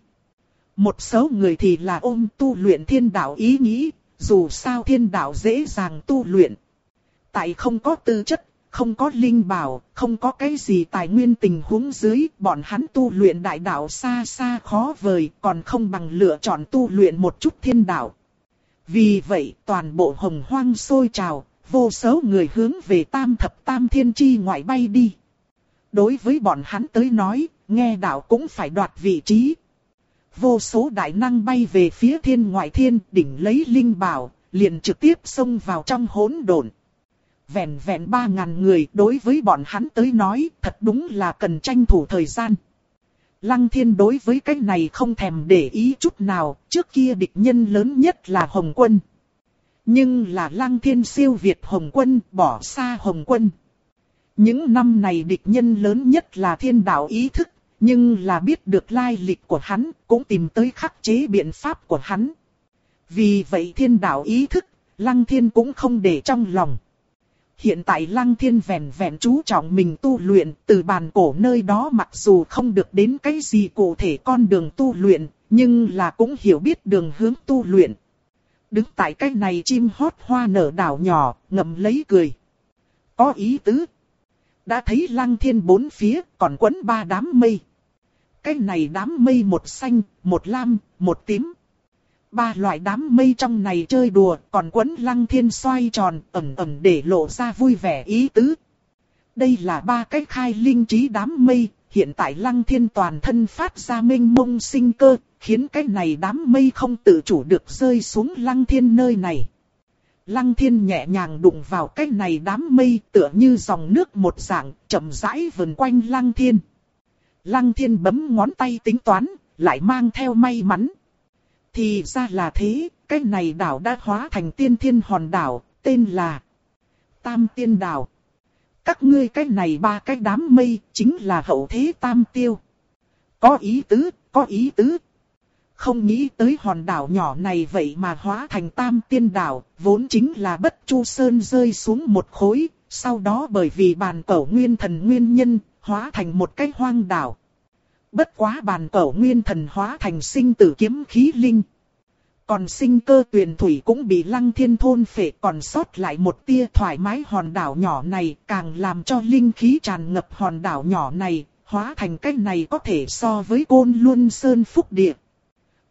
Một số người thì là ôm tu luyện thiên đạo ý nghĩ, dù sao thiên đạo dễ dàng tu luyện. Tại không có tư chất, không có linh bảo, không có cái gì tài nguyên tình huống dưới, bọn hắn tu luyện đại đạo xa xa khó vời, còn không bằng lựa chọn tu luyện một chút thiên đạo. Vì vậy, toàn bộ hồng hoang sôi trào, vô số người hướng về tam thập tam thiên chi ngoại bay đi. Đối với bọn hắn tới nói, nghe đạo cũng phải đoạt vị trí. Vô số đại năng bay về phía thiên ngoại thiên, đỉnh lấy linh bảo, liền trực tiếp xông vào trong hỗn độn vẹn vẹn ba ngàn người đối với bọn hắn tới nói thật đúng là cần tranh thủ thời gian. Lăng thiên đối với cái này không thèm để ý chút nào, trước kia địch nhân lớn nhất là Hồng Quân. Nhưng là lăng thiên siêu việt Hồng Quân, bỏ xa Hồng Quân. Những năm này địch nhân lớn nhất là thiên đạo ý thức, nhưng là biết được lai lịch của hắn, cũng tìm tới khắc chế biện pháp của hắn. Vì vậy thiên đạo ý thức, lăng thiên cũng không để trong lòng. Hiện tại Lăng Thiên vẹn vẹn chú trọng mình tu luyện, từ bàn cổ nơi đó mặc dù không được đến cái gì cụ thể con đường tu luyện, nhưng là cũng hiểu biết đường hướng tu luyện. Đứng tại cái này chim hót hoa nở đảo nhỏ, ngậm lấy cười. Có ý tứ. Đã thấy Lăng Thiên bốn phía, còn quấn ba đám mây. Cái này đám mây một xanh, một lam, một tím. Ba loại đám mây trong này chơi đùa, còn quấn lăng thiên xoay tròn, ẩn ẩn để lộ ra vui vẻ ý tứ. Đây là ba cái khai linh trí đám mây, hiện tại lăng thiên toàn thân phát ra minh mông sinh cơ, khiến cái này đám mây không tự chủ được rơi xuống lăng thiên nơi này. Lăng thiên nhẹ nhàng đụng vào cái này đám mây tựa như dòng nước một dạng, chậm rãi vần quanh lăng thiên. Lăng thiên bấm ngón tay tính toán, lại mang theo may mắn. Thì ra là thế, cái này đảo đã hóa thành tiên thiên hòn đảo, tên là Tam Tiên Đảo. Các ngươi cái này ba cái đám mây, chính là hậu thế Tam Tiêu. Có ý tứ, có ý tứ. Không nghĩ tới hòn đảo nhỏ này vậy mà hóa thành Tam Tiên Đảo, vốn chính là bất chu sơn rơi xuống một khối, sau đó bởi vì bàn cẩu nguyên thần nguyên nhân, hóa thành một cái hoang đảo. Bất quá bàn cẩu nguyên thần hóa thành sinh tử kiếm khí linh. Còn sinh cơ tuyền thủy cũng bị lăng thiên thôn phệ còn sót lại một tia thoải mái hòn đảo nhỏ này càng làm cho linh khí tràn ngập hòn đảo nhỏ này, hóa thành cái này có thể so với côn luân sơn phúc địa.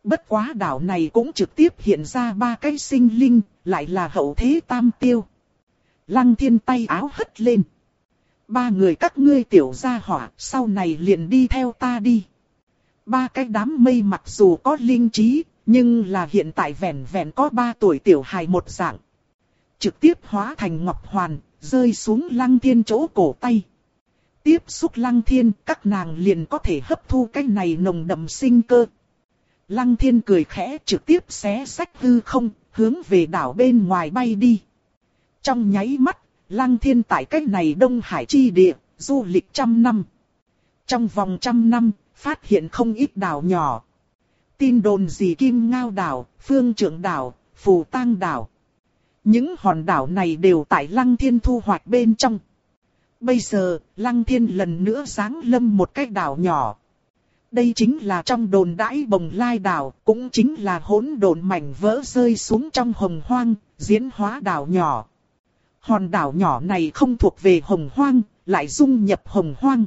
Bất quá đảo này cũng trực tiếp hiện ra ba cái sinh linh, lại là hậu thế tam tiêu. Lăng thiên tay áo hất lên. Ba người các ngươi tiểu gia hỏa, sau này liền đi theo ta đi. Ba cái đám mây mặc dù có linh trí, nhưng là hiện tại vẻn vẹn có ba tuổi tiểu hài một dạng. Trực tiếp hóa thành ngọc hoàn, rơi xuống lăng thiên chỗ cổ tay. Tiếp xúc lăng thiên, các nàng liền có thể hấp thu cái này nồng đậm sinh cơ. Lăng thiên cười khẽ trực tiếp xé sách hư không, hướng về đảo bên ngoài bay đi. Trong nháy mắt, lăng thiên tại cách này Đông Hải chi địa, du lịch trăm năm. Trong vòng trăm năm, phát hiện không ít đảo nhỏ. Tin đồn gì Kim Ngao đảo, Phương Trưởng đảo, Phù Tang đảo. Những hòn đảo này đều tại lăng thiên thu hoạch bên trong. Bây giờ, lăng thiên lần nữa sáng lâm một cái đảo nhỏ. Đây chính là trong đồn đãi bồng lai đảo, cũng chính là hỗn đồn mảnh vỡ rơi xuống trong hồng hoang, diễn hóa đảo nhỏ. Hòn đảo nhỏ này không thuộc về hồng hoang, lại dung nhập hồng hoang.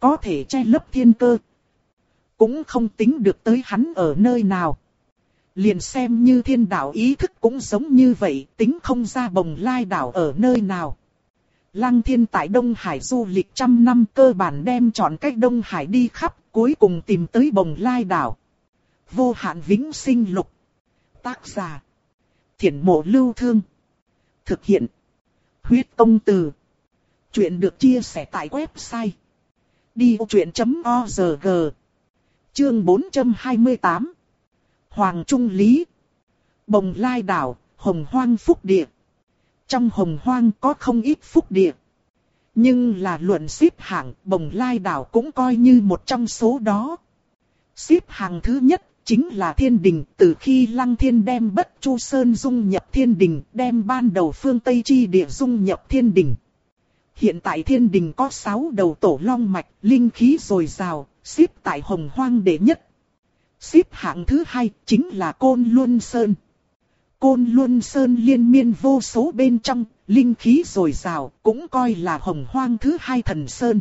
Có thể che lấp thiên cơ. Cũng không tính được tới hắn ở nơi nào. Liền xem như thiên đạo ý thức cũng giống như vậy, tính không ra bồng lai đảo ở nơi nào. Lăng thiên tại Đông Hải du lịch trăm năm cơ bản đem chọn cách Đông Hải đi khắp, cuối cùng tìm tới bồng lai đảo. Vô hạn vĩnh sinh lục. Tác giả. Thiển mộ lưu thương. Thực hiện. Huyết công từ. Chuyện được chia sẻ tại website. Đi truyện.org Chương 428 Hoàng Trung Lý Bồng Lai Đảo, Hồng Hoang Phúc Địa Trong Hồng Hoang có không ít phúc địa. Nhưng là luận xếp hạng, Bồng Lai Đảo cũng coi như một trong số đó. Xếp hạng thứ nhất chính là thiên đình, từ khi Lăng Thiên đem Bất Chu Sơn dung nhập thiên đình, đem ban đầu phương Tây chi địa dung nhập thiên đình. Hiện tại thiên đình có 6 đầu tổ long mạch, linh khí dồi dào, xếp tại hồng hoang đệ nhất. Xếp hạng thứ hai chính là Côn Luân Sơn. Côn Luân Sơn liên miên vô số bên trong, linh khí dồi dào, cũng coi là hồng hoang thứ hai thần Sơn.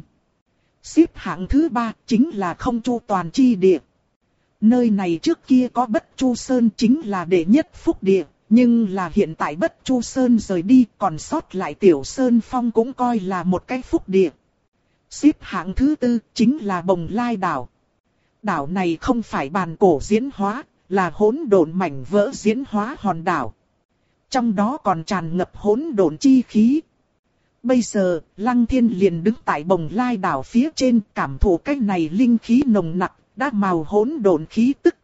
Xếp hạng thứ ba chính là không chu toàn chi địa. Nơi này trước kia có bất chu Sơn chính là đệ nhất phúc địa, nhưng là hiện tại bất chu Sơn rời đi còn sót lại tiểu Sơn Phong cũng coi là một cái phúc địa. Xếp hạng thứ tư chính là Bồng Lai Đảo. Đảo này không phải bàn cổ diễn hóa, là hỗn độn mảnh vỡ diễn hóa hòn đảo. Trong đó còn tràn ngập hỗn độn chi khí. Bây giờ, Lăng Thiên liền đứng tại Bồng Lai Đảo phía trên cảm thụ cái này linh khí nồng nặc, đã màu hỗn độn khí tức.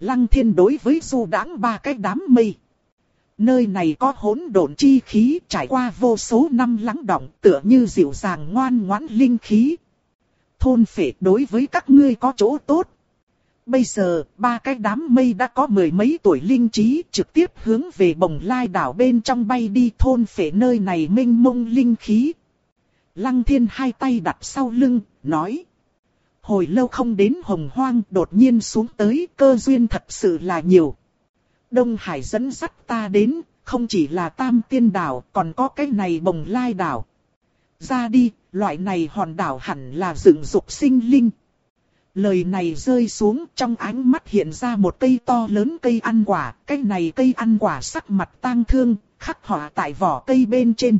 Lăng Thiên đối với du đãng ba cái đám mây. Nơi này có hỗn độn chi khí trải qua vô số năm lắng động tựa như dịu dàng ngoan ngoãn linh khí. Thôn phệ đối với các ngươi có chỗ tốt. Bây giờ, ba cái đám mây đã có mười mấy tuổi linh trí trực tiếp hướng về bồng lai đảo bên trong bay đi thôn phệ nơi này minh mông linh khí. Lăng thiên hai tay đặt sau lưng, nói. Hồi lâu không đến hồng hoang đột nhiên xuống tới cơ duyên thật sự là nhiều. Đông Hải dẫn dắt ta đến, không chỉ là tam tiên đảo, còn có cái này bồng lai đảo. Ra đi, loại này hòn đảo hẳn là dựng dục sinh linh. Lời này rơi xuống trong ánh mắt hiện ra một cây to lớn cây ăn quả, cái này cây ăn quả sắc mặt tang thương, khắc họa tại vỏ cây bên trên.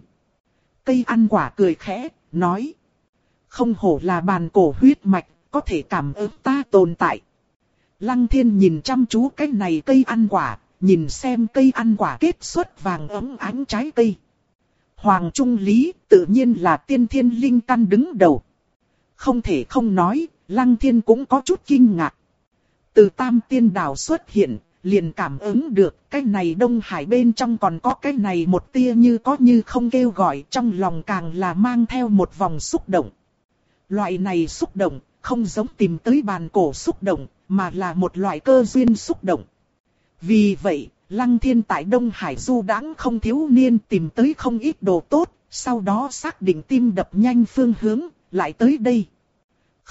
Cây ăn quả cười khẽ, nói. Không hổ là bàn cổ huyết mạch, có thể cảm ứng ta tồn tại. Lăng thiên nhìn chăm chú cái này cây ăn quả, nhìn xem cây ăn quả kết xuất vàng ấm ánh trái cây. Hoàng Trung Lý tự nhiên là tiên thiên linh căn đứng đầu. Không thể không nói, Lăng Thiên cũng có chút kinh ngạc. Từ tam tiên đảo xuất hiện, liền cảm ứng được cái này Đông Hải bên trong còn có cái này một tia như có như không kêu gọi trong lòng càng là mang theo một vòng xúc động. Loại này xúc động, không giống tìm tới bàn cổ xúc động, mà là một loại cơ duyên xúc động. Vì vậy, Lăng Thiên tại Đông Hải du đãng không thiếu niên tìm tới không ít đồ tốt, sau đó xác định tim đập nhanh phương hướng, lại tới đây.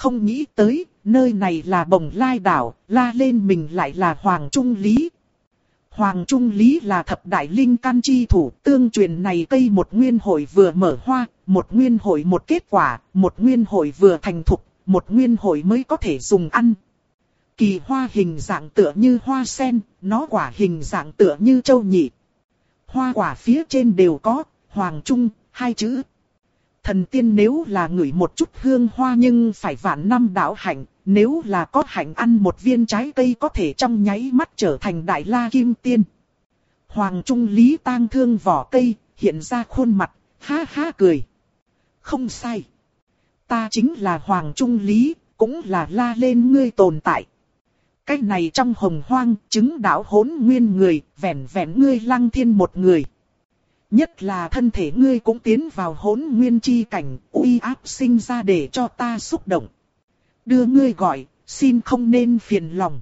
Không nghĩ tới, nơi này là bồng lai đảo, la lên mình lại là Hoàng Trung Lý. Hoàng Trung Lý là thập đại linh căn chi thủ, tương truyền này cây một nguyên hội vừa mở hoa, một nguyên hội một kết quả, một nguyên hội vừa thành thục, một nguyên hội mới có thể dùng ăn. Kỳ hoa hình dạng tựa như hoa sen, nó quả hình dạng tựa như châu nhị. Hoa quả phía trên đều có, Hoàng Trung, hai chữ. Thần tiên nếu là ngửi một chút hương hoa nhưng phải vạn năm đạo hạnh, nếu là có hạnh ăn một viên trái cây có thể trong nháy mắt trở thành đại la kim tiên. Hoàng Trung Lý tang thương vỏ cây, hiện ra khuôn mặt, ha ha cười. Không sai. Ta chính là Hoàng Trung Lý, cũng là la lên ngươi tồn tại. Cái này trong hồng hoang, chứng đạo hỗn nguyên người, vẻn vẻn ngươi lăng thiên một người. Nhất là thân thể ngươi cũng tiến vào hỗn nguyên chi cảnh, uy áp sinh ra để cho ta xúc động. Đưa ngươi gọi, xin không nên phiền lòng.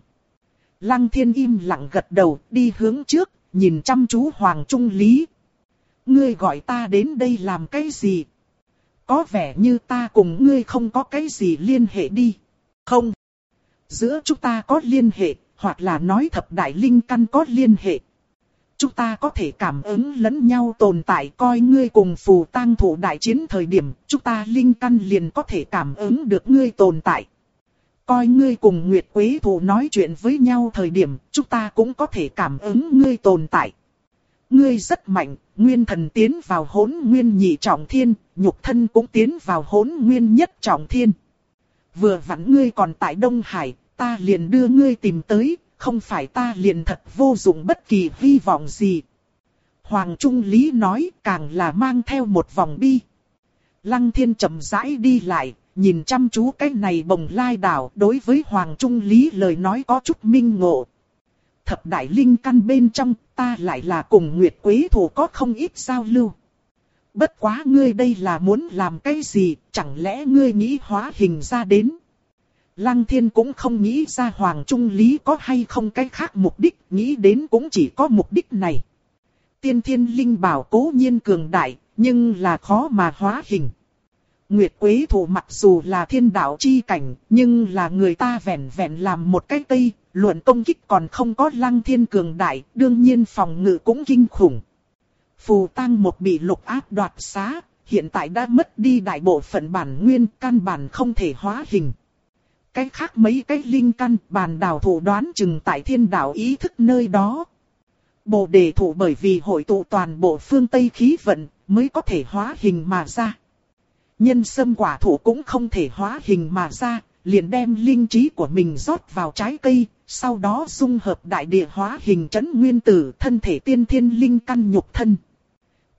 Lăng thiên im lặng gật đầu, đi hướng trước, nhìn chăm chú Hoàng Trung Lý. Ngươi gọi ta đến đây làm cái gì? Có vẻ như ta cùng ngươi không có cái gì liên hệ đi. Không. Giữa chúng ta có liên hệ, hoặc là nói thập đại linh căn có liên hệ. Chúng ta có thể cảm ứng lẫn nhau tồn tại coi ngươi cùng phù tang thủ đại chiến thời điểm, chúng ta linh căn liền có thể cảm ứng được ngươi tồn tại. Coi ngươi cùng Nguyệt Quế Thủ nói chuyện với nhau thời điểm, chúng ta cũng có thể cảm ứng ngươi tồn tại. Ngươi rất mạnh, nguyên thần tiến vào hỗn nguyên nhị trọng thiên, nhục thân cũng tiến vào hỗn nguyên nhất trọng thiên. Vừa vặn ngươi còn tại Đông Hải, ta liền đưa ngươi tìm tới, không phải ta liền thật vô dụng bất kỳ hy vọng gì. Hoàng Trung Lý nói càng là mang theo một vòng bi. Lăng thiên chậm rãi đi lại, nhìn chăm chú cái này bồng lai đảo đối với Hoàng Trung Lý lời nói có chút minh ngộ. Thập đại linh căn bên trong ta lại là cùng Nguyệt Quế Thủ có không ít giao lưu. Bất quá ngươi đây là muốn làm cái gì, chẳng lẽ ngươi nghĩ hóa hình ra đến. Lăng thiên cũng không nghĩ ra Hoàng Trung Lý có hay không cái khác mục đích, nghĩ đến cũng chỉ có mục đích này. Tiên thiên linh bảo cố nhiên cường đại, nhưng là khó mà hóa hình. Nguyệt Quế Thủ mặc dù là thiên đạo chi cảnh, nhưng là người ta vẹn vẹn làm một cái tây, luận công kích còn không có lăng thiên cường đại, đương nhiên phòng ngự cũng kinh khủng. Phù tăng một bị lục áp đoạt xá, hiện tại đã mất đi đại bộ phận bản nguyên, căn bản không thể hóa hình. Cái khác mấy cái linh căn bàn đảo thủ đoán chừng tại thiên đạo ý thức nơi đó. Bồ đề thủ bởi vì hội tụ toàn bộ phương Tây khí vận mới có thể hóa hình mà ra. Nhân sâm quả thủ cũng không thể hóa hình mà ra, liền đem linh trí của mình rót vào trái cây, sau đó dung hợp đại địa hóa hình chấn nguyên tử thân thể tiên thiên linh căn nhục thân.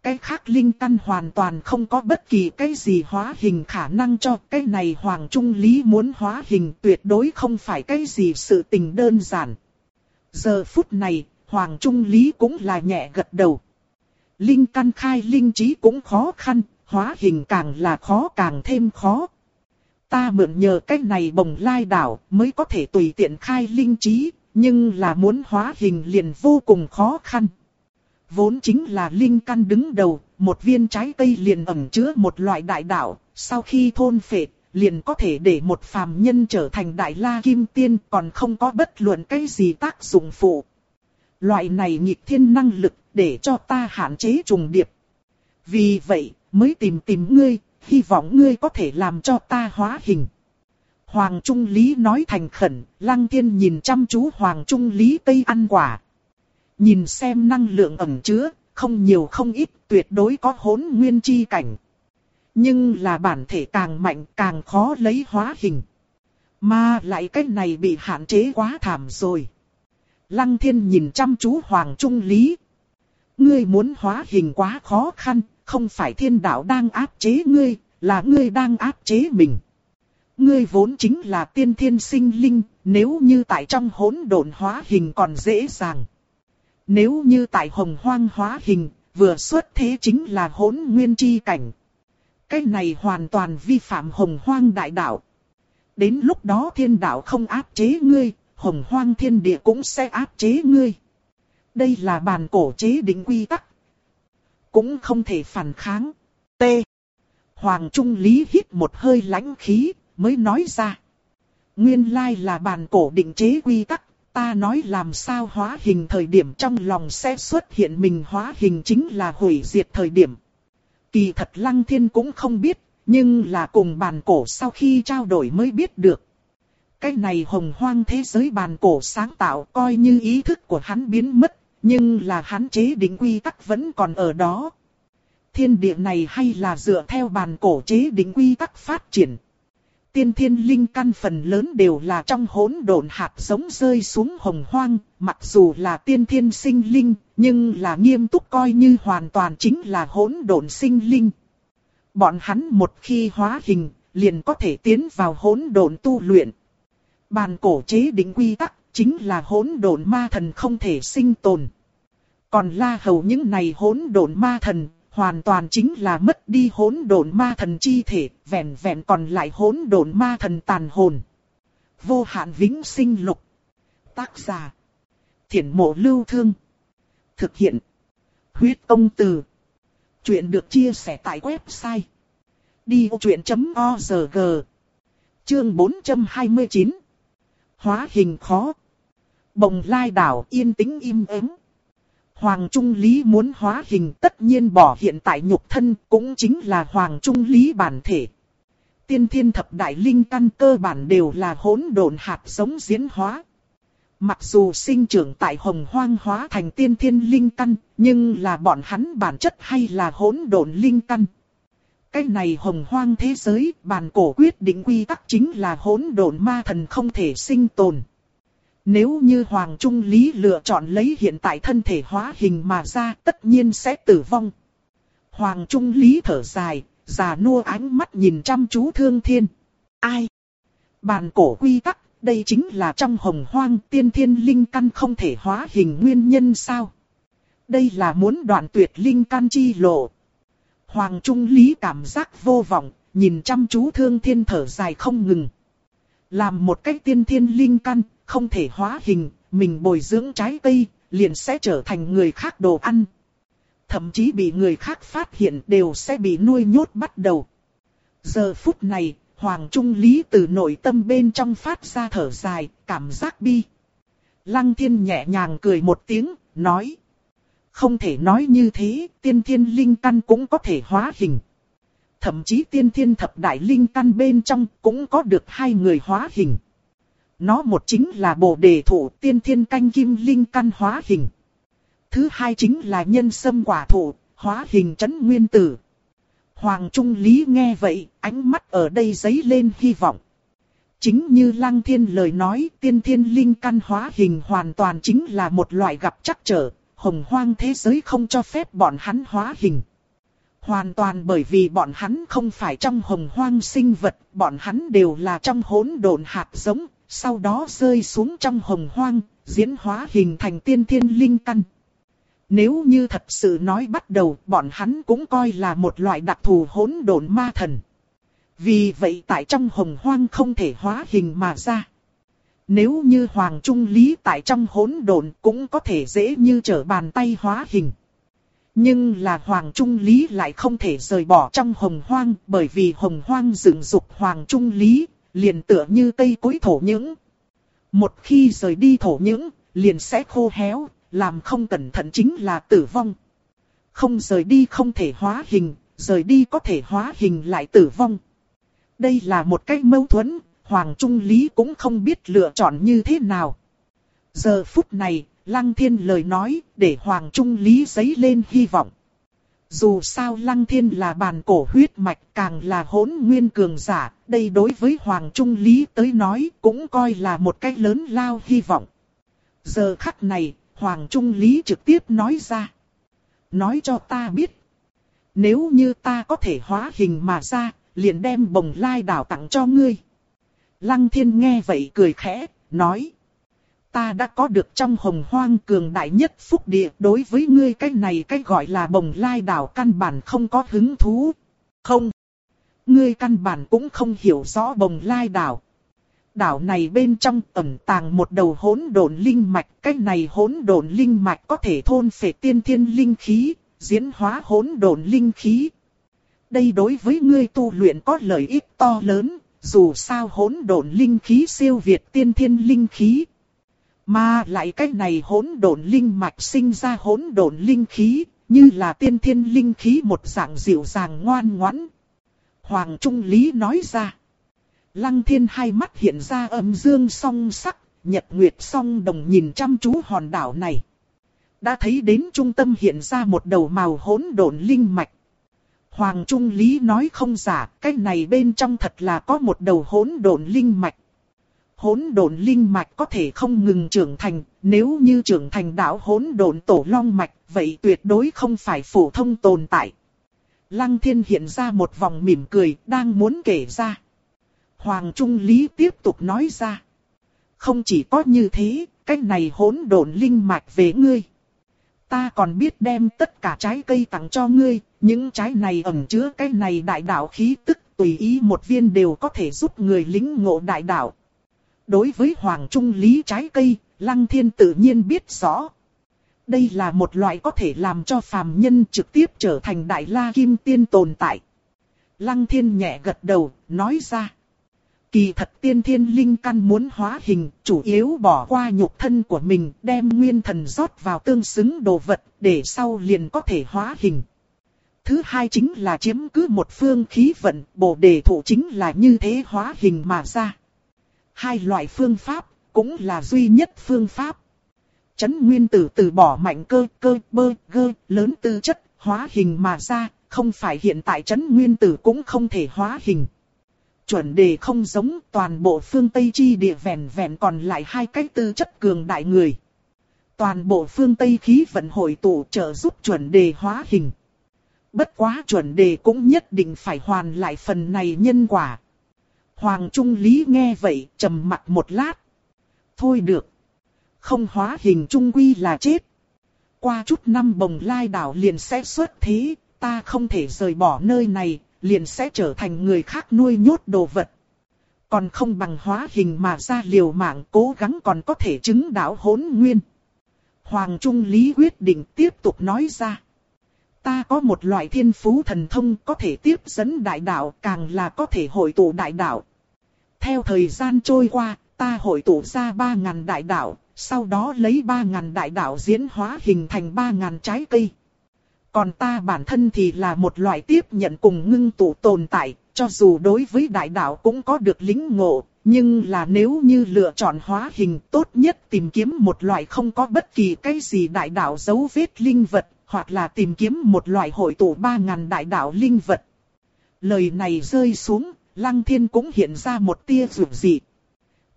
Cái khác linh căn hoàn toàn không có bất kỳ cái gì hóa hình khả năng cho cái này Hoàng Trung Lý muốn hóa hình tuyệt đối không phải cái gì sự tình đơn giản. Giờ phút này, Hoàng Trung Lý cũng là nhẹ gật đầu. Linh căn khai linh trí cũng khó khăn, hóa hình càng là khó càng thêm khó. Ta mượn nhờ cái này bồng lai đảo mới có thể tùy tiện khai linh trí, nhưng là muốn hóa hình liền vô cùng khó khăn. Vốn chính là linh căn đứng đầu, một viên trái cây liền ẩn chứa một loại đại đạo, sau khi thôn phệ, liền có thể để một phàm nhân trở thành đại la kim tiên còn không có bất luận cái gì tác dụng phụ. Loại này nghịch thiên năng lực để cho ta hạn chế trùng điệp. Vì vậy, mới tìm tìm ngươi, hy vọng ngươi có thể làm cho ta hóa hình. Hoàng Trung Lý nói thành khẩn, Lăng Thiên nhìn chăm chú Hoàng Trung Lý cây ăn quả. Nhìn xem năng lượng ẩn chứa, không nhiều không ít, tuyệt đối có hỗn nguyên chi cảnh. Nhưng là bản thể càng mạnh càng khó lấy hóa hình. Mà lại cái này bị hạn chế quá thảm rồi. Lăng thiên nhìn chăm chú Hoàng Trung Lý. Ngươi muốn hóa hình quá khó khăn, không phải thiên đạo đang áp chế ngươi, là ngươi đang áp chế mình. Ngươi vốn chính là tiên thiên sinh linh, nếu như tại trong hỗn độn hóa hình còn dễ dàng. Nếu như tại hồng hoang hóa hình, vừa xuất thế chính là hỗn nguyên chi cảnh. Cái này hoàn toàn vi phạm hồng hoang đại đạo. Đến lúc đó thiên đạo không áp chế ngươi, hồng hoang thiên địa cũng sẽ áp chế ngươi. Đây là bàn cổ chế định quy tắc. Cũng không thể phản kháng. T. Hoàng Trung Lý hít một hơi lãnh khí, mới nói ra. Nguyên lai là bàn cổ định chế quy tắc, ta nói làm sao hóa hình thời điểm trong lòng sẽ xuất hiện mình hóa hình chính là hủy diệt thời điểm. Kỳ thật Lăng Thiên cũng không biết, nhưng là cùng bàn cổ sau khi trao đổi mới biết được. Cái này hồng hoang thế giới bàn cổ sáng tạo coi như ý thức của hắn biến mất, nhưng là hắn chế định quy tắc vẫn còn ở đó. Thiên địa này hay là dựa theo bàn cổ chế định quy tắc phát triển. Tiên thiên linh căn phần lớn đều là trong hỗn độn hạt giống rơi xuống hồng hoang, mặc dù là tiên thiên sinh linh, nhưng là nghiêm túc coi như hoàn toàn chính là hỗn độn sinh linh. Bọn hắn một khi hóa hình, liền có thể tiến vào hỗn độn tu luyện. Bàn cổ chế định quy tắc, chính là hỗn độn ma thần không thể sinh tồn. Còn la hầu những này hỗn độn ma thần, hoàn toàn chính là mất đi hỗn độn ma thần chi thể, vẹn vẹn còn lại hỗn độn ma thần tàn hồn. Vô hạn vĩnh sinh lục. Tác giả. Thiển mộ lưu thương. Thực hiện. Huyết công từ. Chuyện được chia sẻ tại website. Đi chuyện.org Chương 429 Hóa hình khó. Bồng lai đảo yên tĩnh im ắng. Hoàng Trung Lý muốn hóa hình tất nhiên bỏ hiện tại nhục thân cũng chính là Hoàng Trung Lý bản thể. Tiên thiên thập đại linh căn cơ bản đều là hỗn độn hạt giống diễn hóa. Mặc dù sinh trưởng tại hồng hoang hóa thành tiên thiên linh căn, nhưng là bọn hắn bản chất hay là hỗn độn linh căn. Cái này hồng hoang thế giới, bản cổ quyết định quy tắc chính là hỗn độn ma thần không thể sinh tồn. Nếu như Hoàng Trung Lý lựa chọn lấy hiện tại thân thể hóa hình mà ra tất nhiên sẽ tử vong. Hoàng Trung Lý thở dài, già nua ánh mắt nhìn chăm chú thương thiên. Ai? Bàn cổ quy tắc, đây chính là trong hồng hoang tiên thiên linh căn không thể hóa hình nguyên nhân sao? Đây là muốn đoạn tuyệt linh căn chi lộ. Hoàng Trung Lý cảm giác vô vọng, nhìn chăm chú thương thiên thở dài không ngừng. Làm một cách tiên thiên linh căn, không thể hóa hình, mình bồi dưỡng trái cây, liền sẽ trở thành người khác đồ ăn. Thậm chí bị người khác phát hiện đều sẽ bị nuôi nhốt bắt đầu. Giờ phút này, Hoàng Trung Lý từ nội tâm bên trong phát ra thở dài, cảm giác bi. Lăng thiên nhẹ nhàng cười một tiếng, nói. Không thể nói như thế, tiên thiên linh căn cũng có thể hóa hình. Thậm chí tiên thiên thập đại linh căn bên trong cũng có được hai người hóa hình. Nó một chính là bồ đề thủ tiên thiên canh kim linh căn hóa hình. Thứ hai chính là nhân sâm quả thủ, hóa hình chấn nguyên tử. Hoàng Trung Lý nghe vậy, ánh mắt ở đây giấy lên hy vọng. Chính như Lăng Thiên lời nói, tiên thiên linh căn hóa hình hoàn toàn chính là một loại gặp chắc trở, hồng hoang thế giới không cho phép bọn hắn hóa hình. Hoàn toàn bởi vì bọn hắn không phải trong hồng hoang sinh vật, bọn hắn đều là trong hỗn độn hạt giống, sau đó rơi xuống trong hồng hoang, diễn hóa hình thành tiên thiên linh căn. Nếu như thật sự nói bắt đầu, bọn hắn cũng coi là một loại đặc thù hỗn độn ma thần. Vì vậy tại trong hồng hoang không thể hóa hình mà ra. Nếu như Hoàng Trung Lý tại trong hỗn độn cũng có thể dễ như trở bàn tay hóa hình. Nhưng là Hoàng Trung Lý lại không thể rời bỏ trong hồng hoang bởi vì hồng hoang dựng dục Hoàng Trung Lý, liền tựa như cây cối thổ nhưỡng. Một khi rời đi thổ nhưỡng, liền sẽ khô héo, làm không cẩn thận chính là tử vong. Không rời đi không thể hóa hình, rời đi có thể hóa hình lại tử vong. Đây là một cách mâu thuẫn, Hoàng Trung Lý cũng không biết lựa chọn như thế nào. Giờ phút này, Lăng Thiên lời nói, để Hoàng Trung Lý giấy lên hy vọng. Dù sao Lăng Thiên là bàn cổ huyết mạch càng là hỗn nguyên cường giả, đây đối với Hoàng Trung Lý tới nói cũng coi là một cách lớn lao hy vọng. Giờ khắc này, Hoàng Trung Lý trực tiếp nói ra. Nói cho ta biết. Nếu như ta có thể hóa hình mà ra, liền đem bồng lai đảo tặng cho ngươi. Lăng Thiên nghe vậy cười khẽ, nói ta đã có được trong hồng hoang cường đại nhất phúc địa đối với ngươi cái này cái gọi là bồng lai đảo căn bản không có hứng thú. Không. Ngươi căn bản cũng không hiểu rõ bồng lai đảo. Đảo này bên trong ẩn tàng một đầu hỗn độn linh mạch, cái này hỗn độn linh mạch có thể thôn phệ tiên thiên linh khí, diễn hóa hỗn độn linh khí. Đây đối với ngươi tu luyện có lợi ích to lớn, dù sao hỗn độn linh khí siêu việt tiên thiên linh khí. Mà lại cái này hỗn độn linh mạch sinh ra hỗn độn linh khí, như là tiên thiên linh khí một dạng dịu dàng ngoan ngoãn. Hoàng Trung Lý nói ra. Lăng thiên hai mắt hiện ra âm dương song sắc, nhật nguyệt song đồng nhìn chăm chú hòn đảo này. Đã thấy đến trung tâm hiện ra một đầu màu hỗn độn linh mạch. Hoàng Trung Lý nói không giả, cái này bên trong thật là có một đầu hỗn độn linh mạch. Hỗn độn linh mạch có thể không ngừng trưởng thành, nếu như trưởng thành đạo hỗn độn tổ long mạch, vậy tuyệt đối không phải phổ thông tồn tại. Lăng thiên hiện ra một vòng mỉm cười, đang muốn kể ra. Hoàng Trung Lý tiếp tục nói ra. Không chỉ có như thế, cái này hỗn độn linh mạch về ngươi. Ta còn biết đem tất cả trái cây tặng cho ngươi, những trái này ẩn chứa cái này đại đạo khí tức tùy ý một viên đều có thể giúp người lính ngộ đại đạo. Đối với Hoàng Trung Lý trái cây, Lăng Thiên tự nhiên biết rõ. Đây là một loại có thể làm cho phàm nhân trực tiếp trở thành đại la kim tiên tồn tại. Lăng Thiên nhẹ gật đầu, nói ra. Kỳ thật tiên thiên linh căn muốn hóa hình, chủ yếu bỏ qua nhục thân của mình, đem nguyên thần rót vào tương xứng đồ vật, để sau liền có thể hóa hình. Thứ hai chính là chiếm cứ một phương khí vận, bổ đề thủ chính là như thế hóa hình mà ra. Hai loại phương pháp, cũng là duy nhất phương pháp. Chấn nguyên tử từ bỏ mạnh cơ, cơ, bơ, gơ, lớn tư chất, hóa hình mà ra, không phải hiện tại chấn nguyên tử cũng không thể hóa hình chuẩn đề không giống toàn bộ phương Tây chi địa vẹn vẹn còn lại hai cái tư chất cường đại người. Toàn bộ phương Tây khí vận hội tụ trợ giúp chuẩn đề hóa hình. Bất quá chuẩn đề cũng nhất định phải hoàn lại phần này nhân quả. Hoàng Trung Lý nghe vậy trầm mặt một lát. Thôi được. Không hóa hình trung quy là chết. Qua chút năm bồng lai đảo liền sẽ xuất thế, ta không thể rời bỏ nơi này, liền sẽ trở thành người khác nuôi nhốt đồ vật. Còn không bằng hóa hình mà ra liều mạng cố gắng còn có thể chứng đạo hỗn nguyên. Hoàng Trung Lý quyết định tiếp tục nói ra. Ta có một loại thiên phú thần thông có thể tiếp dẫn đại đạo càng là có thể hội tụ đại đạo. Theo thời gian trôi qua, ta hội tụ ra 3.000 đại đạo, sau đó lấy 3.000 đại đạo diễn hóa hình thành 3.000 trái cây. Còn ta bản thân thì là một loại tiếp nhận cùng ngưng tụ tồn tại, cho dù đối với đại đạo cũng có được lính ngộ, nhưng là nếu như lựa chọn hóa hình tốt nhất tìm kiếm một loại không có bất kỳ cái gì đại đạo dấu vết linh vật, hoặc là tìm kiếm một loại hội tụ ba ngàn đại đạo linh vật. Lời này rơi xuống, Lăng Thiên cũng hiện ra một tia rủi dị.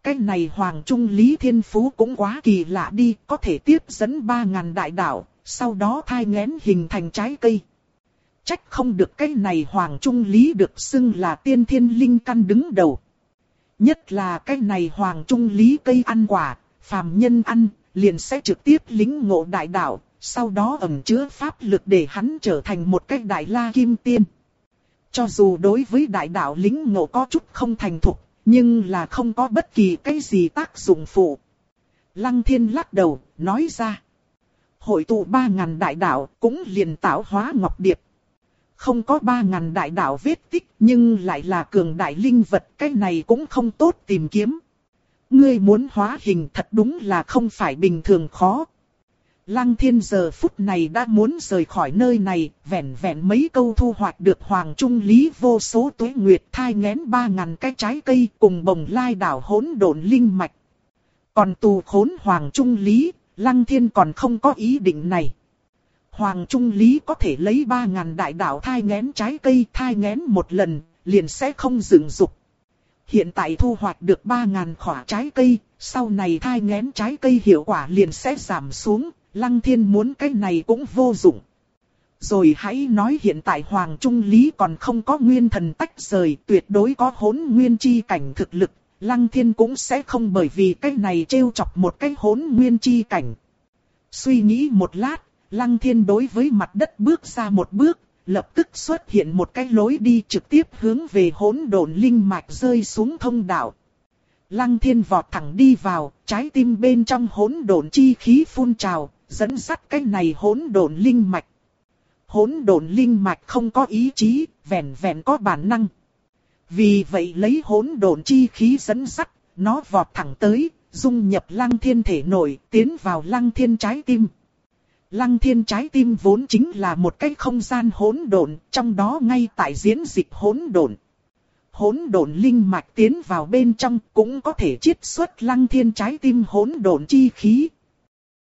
Cái này Hoàng Trung Lý Thiên Phú cũng quá kỳ lạ đi, có thể tiếp dẫn ba ngàn đại đạo, sau đó thai ngén hình thành trái cây. Trách không được cái này Hoàng Trung Lý được xưng là tiên thiên linh căn đứng đầu. Nhất là cái này Hoàng Trung Lý cây ăn quả, phàm nhân ăn, liền sẽ trực tiếp lính ngộ đại đạo, sau đó ẩn chứa pháp lực để hắn trở thành một cái đại la kim tiên. Cho dù đối với đại đạo lính ngộ có chút không thành thục, nhưng là không có bất kỳ cái gì tác dụng phụ. Lăng thiên lắc đầu, nói ra hội tụ ba ngàn đại đạo cũng liền tạo hóa ngọc điệp. Không có ba ngàn đại đạo vết tích nhưng lại là cường đại linh vật cái này cũng không tốt tìm kiếm. Ngươi muốn hóa hình thật đúng là không phải bình thường khó. Lăng thiên giờ phút này đã muốn rời khỏi nơi này, vẹn vẹn mấy câu thu hoạch được Hoàng Trung Lý vô số tuế nguyệt thai ngén ba ngàn cái trái cây cùng bồng lai đảo hỗn độn linh mạch. Còn tù khốn Hoàng Trung Lý, Lăng thiên còn không có ý định này. Hoàng Trung Lý có thể lấy ba ngàn đại đảo thai ngén trái cây thai ngén một lần, liền sẽ không dừng dục. Hiện tại thu hoạch được 3.000 khỏa trái cây, sau này thai ngén trái cây hiệu quả liền sẽ giảm xuống, Lăng Thiên muốn cái này cũng vô dụng. Rồi hãy nói hiện tại Hoàng Trung Lý còn không có nguyên thần tách rời, tuyệt đối có hỗn nguyên chi cảnh thực lực, Lăng thiên cũng sẽ không bởi vì cái này trêu chọc một cái hỗn nguyên chi cảnh. Suy nghĩ một lát, lăng thiên đối với mặt đất bước ra một bước, lập tức xuất hiện một cái lối đi trực tiếp hướng về hỗn độn linh mạch rơi xuống thông đạo. Lăng thiên vọt thẳng đi vào, trái tim bên trong hỗn độn chi khí phun trào, dẫn sắt cái này hỗn độn linh mạch. hỗn độn linh mạch không có ý chí, vẹn vẹn có bản năng. Vì vậy lấy hỗn độn chi khí dẫn sắt, nó vọt thẳng tới, dung nhập lăng thiên thể nội, tiến vào lăng thiên trái tim. Lăng thiên trái tim vốn chính là một cái không gian hỗn độn, trong đó ngay tại diễn dịch hỗn độn. Hỗn độn linh mạch tiến vào bên trong cũng có thể chiết xuất lăng thiên trái tim hỗn độn chi khí,